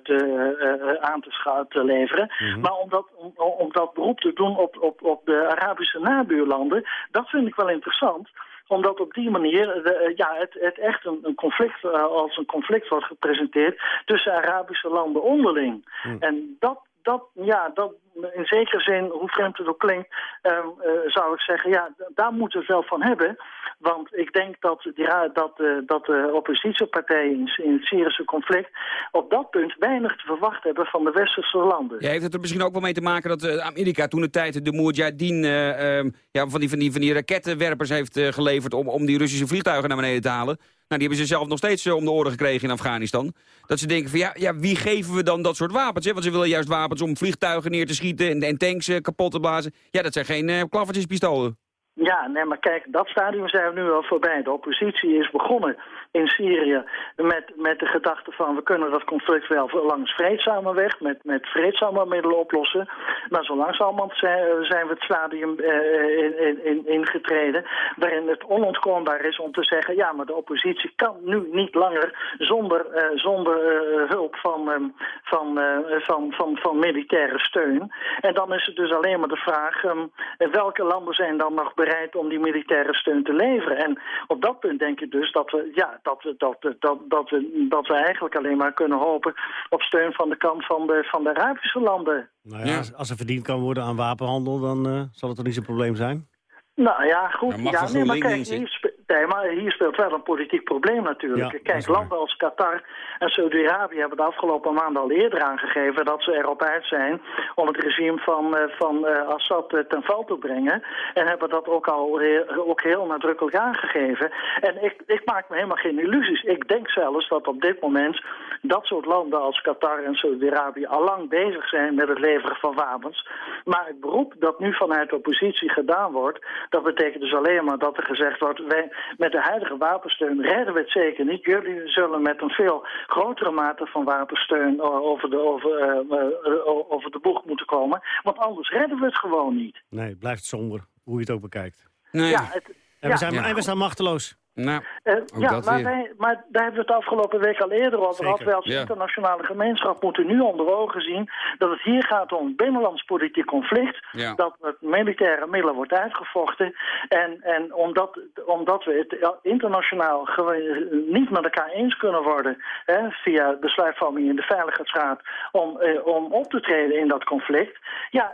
te, aan te, leveren. Maar om dat, om, om dat beroep te doen op, op, op de Arabische nabuurlanden, dat vind ik wel interessant omdat op die manier de, ja, het, het echt een, een conflict als een conflict wordt gepresenteerd tussen Arabische landen onderling. En dat, dat, ja, dat in zekere zin, hoe vreemd het ook klinkt, ehm, eh, zou ik zeggen, ja, daar moeten we wel van hebben. Want ik denk dat, ra- dat, eh, dat de oppositiepartijen in, het Syrische conflict op dat punt weinig te verwachten hebben van de westerse landen. Ja, heeft het er misschien ook wel mee te maken dat eh, Amerika toen de tijd de Mujahideen eh, ehm, ja, van, die, van, die, van die rakettenwerpers heeft geleverd om, om die Russische vliegtuigen naar beneden te halen? Nou, die hebben ze zelf nog steeds eh, om de oren gekregen in Afghanistan. Dat ze denken van ja, ja, wie geven we dan dat soort wapens? Hè? Want ze willen juist wapens om vliegtuigen neer te schieten en, en tanks eh, kapot te blazen. Ja, dat zijn geen eh klaffertjespistolen. Ja, nee, maar kijk, dat stadium zijn we nu al voorbij. De oppositie is begonnen in Syrië met, met de gedachte van... we kunnen dat conflict wel langs vreedzame weg, met, met vreedzame middelen oplossen. Maar zo langzamerhand zijn, zijn we het stadium eh, in, in, in, ingetreden... waarin het onontkoombaar is om te zeggen... ja, maar de oppositie kan nu niet langer zonder, eh, zonder eh, hulp van, ehm, van, van, van, van militaire steun. En dan is het dus alleen maar de vraag... ehm, welke landen zijn dan nog bereid om die militaire steun te leveren? En op dat punt denk ik dus dat we, ja, dat we, dat, dat, dat we, dat we eigenlijk alleen maar kunnen hopen... op steun van de kant van de, van de Arabische landen. Nou ja, Ja. Als, als er verdiend kan worden aan wapenhandel... dan eh, zal het toch niet zo'n probleem zijn? Nou ja, goed. Ja, mag Ja, van nee, maar kijk, hier, Nee, maar hier speelt wel een politiek probleem natuurlijk. Ja, Kijk, landen als Qatar en Saudi-Arabië hebben de afgelopen maanden al eerder aangegeven dat ze erop uit zijn om het regime van, eh, van eh, Assad eh, ten val te brengen. En hebben dat ook al heel, ook heel nadrukkelijk aangegeven. En ik, ik maak me helemaal geen illusies. Ik denk zelfs dat op dit moment dat soort landen als Qatar en Saudi-Arabië al lang bezig zijn met het leveren van wapens. Maar het beroep dat nu vanuit de oppositie gedaan wordt, dat betekent dus alleen maar dat er gezegd wordt, wij, met de huidige wapensteun redden we het zeker niet. Jullie zullen met een veel grotere mate van wapensteun o- over de, over, eh, eh, over de boeg moeten komen. Want anders redden we het gewoon niet. Nee, het blijft somber, hoe je het ook bekijkt. Nee. Ja, het, En, ja. we, zijn, Ja. en we staan machteloos. Nou, Eh, ja, maar, wij, maar daar hebben we het afgelopen week al eerder over gehad. Wij als ja. internationale gemeenschap moeten nu onder ogen zien dat het hier gaat om binnenlands politiek conflict. Ja. Dat met militaire middelen wordt uitgevochten. En, en omdat, omdat we het internationaal gewoon niet met elkaar eens kunnen worden hè, via besluitvorming in de Veiligheidsraad om, eh, om op te treden in dat conflict. Ja,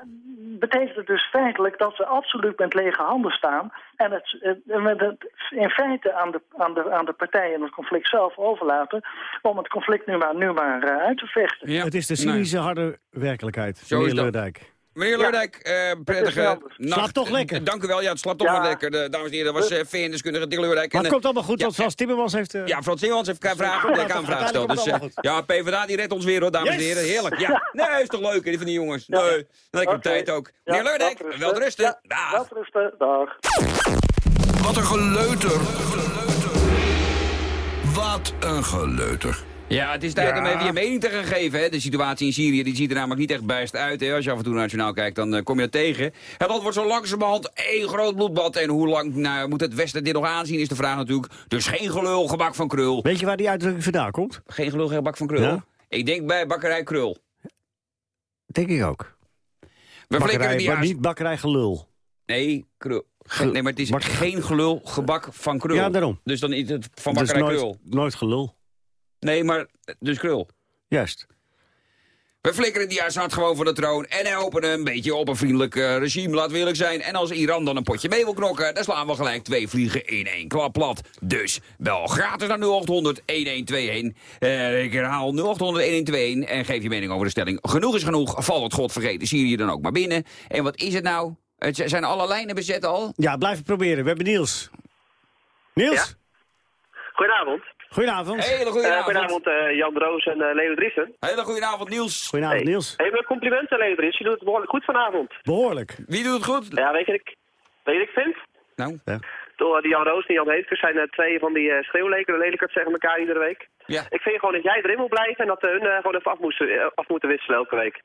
betekent het dus feitelijk dat we absoluut met lege handen staan. En het, het, het in feite aan de, aan, de, aan de partijen het conflict zelf overlaten om het conflict nu maar, nu maar eh, uit te vechten. ja. Het is de Nee. cynische harde werkelijkheid, Zo meneer is Leurdijk. Meneer Leurdijk, eh prettige wel. nacht. Slaap toch lekker. Eh, Dank u wel. Ja, het slaapt toch Ja. maar lekker. De, dames en heren, dat was uh, VN-deskundige Dick Leurdijk. Maar En, het eh, komt allemaal goed, ja, want Frans Timmermans heeft... eh, Ja, Frans Timmermans heeft een vraag op de Kamervraag gesteld. Dus eh, ja, PvdA die redt ons weer hoor, dames en Yes! heren. Heerlijk. Ja, nee, is toch leuk, hè, die van die jongens. Nee, lekker op tijd ook. Meneer Leurdijk, wel rusten. Ja, Dag. welterusten. Dag. Wat een geleuter. Wat een geleuter. Ja, het is tijd om even je mening te gaan geven. Hè. De situatie in Syrië die ziet er namelijk niet echt bijst uit. Hè. Als je af en toe nationaal kijkt, dan eh, kom je dat tegen. Het land wordt zo langzamerhand één groot bloedbad. En hoe lang nou, moet het Westen dit nog aanzien, is de vraag natuurlijk. Dus geen gelul, gebak van krul. Weet je waar die uitdrukking vandaan komt? Geen gelul, gebak van krul. Ja. Ik denk bij bakkerij Krul. Denk ik ook. We Bakkerij, juist... niet bakkerij gelul. Nee, krul. Ge- nee, maar het is Bak- geen gelul, gebak van krul. Ja, daarom. Dus dan is het van Dus bakkerij nooit, krul. nooit gelul. Nee, maar dus krul. Juist. We flikkeren die Assad gewoon van de troon en hopen een beetje op een vriendelijk eh, regime, laat eerlijk zijn. En als Iran dan een potje mee wil knokken, dan slaan we gelijk twee vliegen in één klap plat. Dus bel gratis naar 0800 1121. Eh, ik herhaal 0800 1121 en geef je mening over de stelling. Genoeg is genoeg, valt het god vergeten, Syrië dan ook maar binnen. En wat is het nou? Het zijn alle lijnen bezet al? Ja, blijf het proberen. We hebben Niels. Niels? Goedenavond. Goedenavond. Hele goede Eh, avond. goedenavond eh, Jan Roos en uh, Leo Driessen. Hele goede avond, Niels. Goedenavond, Hey. Niels. Even complimenten Leo Driessen. Je doet het behoorlijk goed vanavond. Behoorlijk. Wie doet het goed? Ja, weet je wat ik, weet je ik vind? Nou, Door, die Jan Roos en Jan Heetkes zijn eh, twee van die uh, schreeuwleken, lelijkert zeggen elkaar iedere week. ja. Ik vind gewoon dat jij erin moet blijven en dat hun uh, gewoon even af, moesten, uh, af moeten wisselen elke week.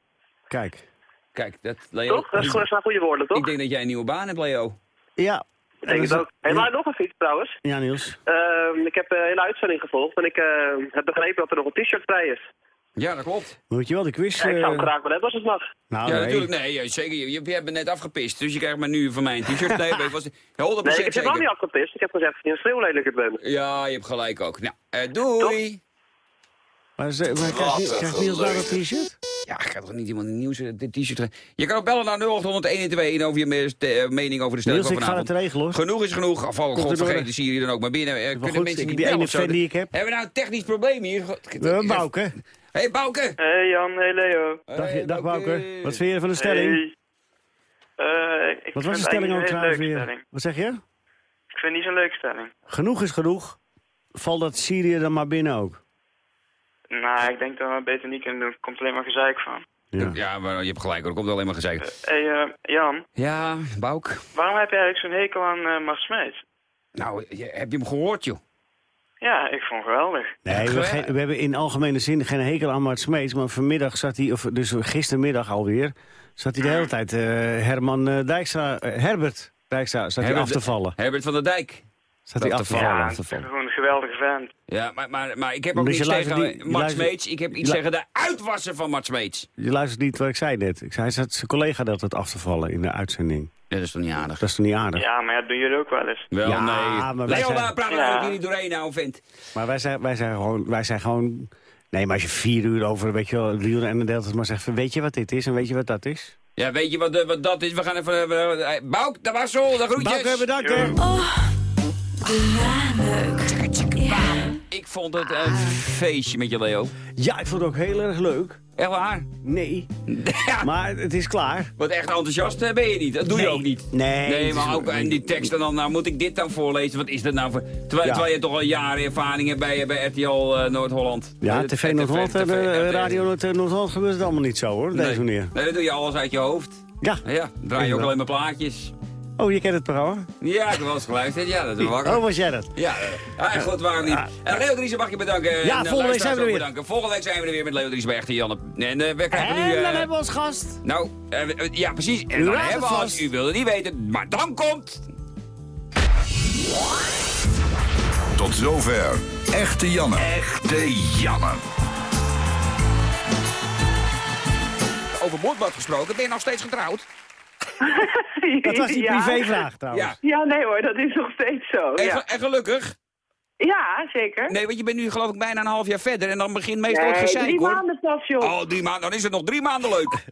Kijk. Kijk, dat, Leo. Toch? Dat is gewoon een goede woorden, toch? Ik denk dat jij een nieuwe baan hebt, Leo. Ja. Ik denk het ook. Hey, maar nog een fiets trouwens. Ja, Niels. Uh, ik heb de hele uitzending gevolgd en ik uh, heb begrepen dat er nog een t-shirt vrij is. Ja, dat klopt. Moet je wel de quiz... Ja, ik zou hem eh, graag wel hebben als het mag. Nou, ja, nee. natuurlijk. Nee, ja, zeker. Je, je, je hebt me net afgepist, dus je krijgt maar nu van mij een t-shirt. Nee, maar ik was 100% Nee, ik heb je wel niet afgepist. Ik heb gezegd dat je een schreeuwlelijkert bent. Ja, je hebt gelijk ook. Nou, uh, doei. Maar, ze, maar krijgt, krijgt Niels nou dat t-shirt? Ja, ik ga toch niet iemand een nieuws dit t-shirt... Je kan ook bellen naar 0801 over je me te- mening over de stelling Niels, van ik ga vanavond. het regelen hoor. Genoeg is genoeg. Afval, Komt god er door vergeten de- Syrië dan ook maar binnen. Uh, kunnen goed, mensen niet die ene fan die ik heb. Hebben we nou een technisch probleem hier? Uh, Bouke. Hé, hey, Bouke. Hey Jan, hey Leo. Dag, Hey, dag Bouke. Bouke. Wat vind je van de stelling? Hey. Eh, ik Wat vind was de het stelling ook trouwens een weer? stelling. Wat zeg je? Ik vind het niet zo'n leuke stelling. Genoeg is genoeg. Val dat Syrië dan maar binnen ook. Nou, ik denk dat we het beter niet kunnen doen. Er komt alleen maar gezeik van. Ja. Ja, maar je hebt gelijk hoor. Er komt alleen maar gezegd. Hé hey, eh, Jan, Ja, Bouk. waarom heb je eigenlijk zo'n hekel aan uh, Mart Smeets? Nou, je- heb je hem gehoord, joh? Ja, ik vond het geweldig. Nee, we, we hebben in algemene zin geen hekel aan Mart Smeets. Maar vanmiddag zat hij, of dus gistermiddag alweer... zat hij de hele tijd eh, Herman eh, Dijkstra... eh, Herbert Dijkstra zat hij Herbert af te de- vallen. Herbert van der Dijk. Zat hij af af te te vallen. vallen. Ja, vallen. gewoon een geweldige vent. Ja, maar, maar, maar ik heb ook Dus niets luistert tegen niet-. Ik heb iets je tegen de uitwassen van Mart Smeets. Je luistert niet wat ik zei net. Ik zei, zijn collega dat het af te vallen in de uitzending. Ja, dat is toch niet aardig? Dat is toch niet aardig? Ja, maar ja, dat doen jullie ook wel eens. Wel, Ja, nee. maar zijn- we Ja. ook hier niet doorheen nou, vent. Maar wij zijn, wij zijn gewoon... Wij zijn gewoon nee, maar als je vier uur over, weet je wel, Riel en de Delta maar zegt... van, weet je wat dit is en weet je wat dat is? Ja, weet je wat, eh, wat dat is? We gaan even... eh, Bouk, dat was zo, de groetjes. Bouke, bedankt hè. Ik vond het een feestje met je, Leo. Ja, ik vond het ook heel erg leuk. Echt waar? Nee, Ja. maar het is klaar. Wat echt enthousiast eh, ben je niet. Dat doe je ook niet. Nee, Nee, maar ook en die teksten dan, nou moet ik dit dan voorlezen? Wat is dat nou voor... Terwijl, Ja. terwijl je toch al jaren ervaring hebt bij, bij RTL eh, Noord-Holland. Ja, Eh, TV Noord-Holland en TV, eh, Radio Noord- Noord-Holland gebeurt het allemaal niet zo hoor, Nee. deze manier. Nee, dan doe je alles uit je hoofd. Ja. Ja, draai je ook alleen maar plaatjes. Oh, je kent het programma? Ja, ik heb wel eens geluisterd. Ja, dat is wel wakker. Oh, was jij dat? Ja, ah, goed, waarom niet. En Leo Driessen mag je bedanken. En, eh, volgende week zijn we er weer. Bedanken. Volgende week zijn we er weer met Leo Driessen bij Echte Janne. En eh, we krijgen En nu... dan eh, hebben we als gast. Nou, ja precies. En dan hebben we, als u wilde niet weten, maar dan komt... Tot zover. Echte Janne. Echte Janne. Over moordbad gesproken, ben je nog steeds getrouwd? Dat was die ja. privévraag trouwens. Ja. Ja, nee hoor, dat is nog steeds zo. En, Ja, en gelukkig? ja zeker. Nee, want je bent nu geloof ik bijna een half jaar verder en dan begint meestal Nee, het gezeik drie hoor. maanden pas, joh. Oh, drie maanden, dan is het nog drie maanden leuk.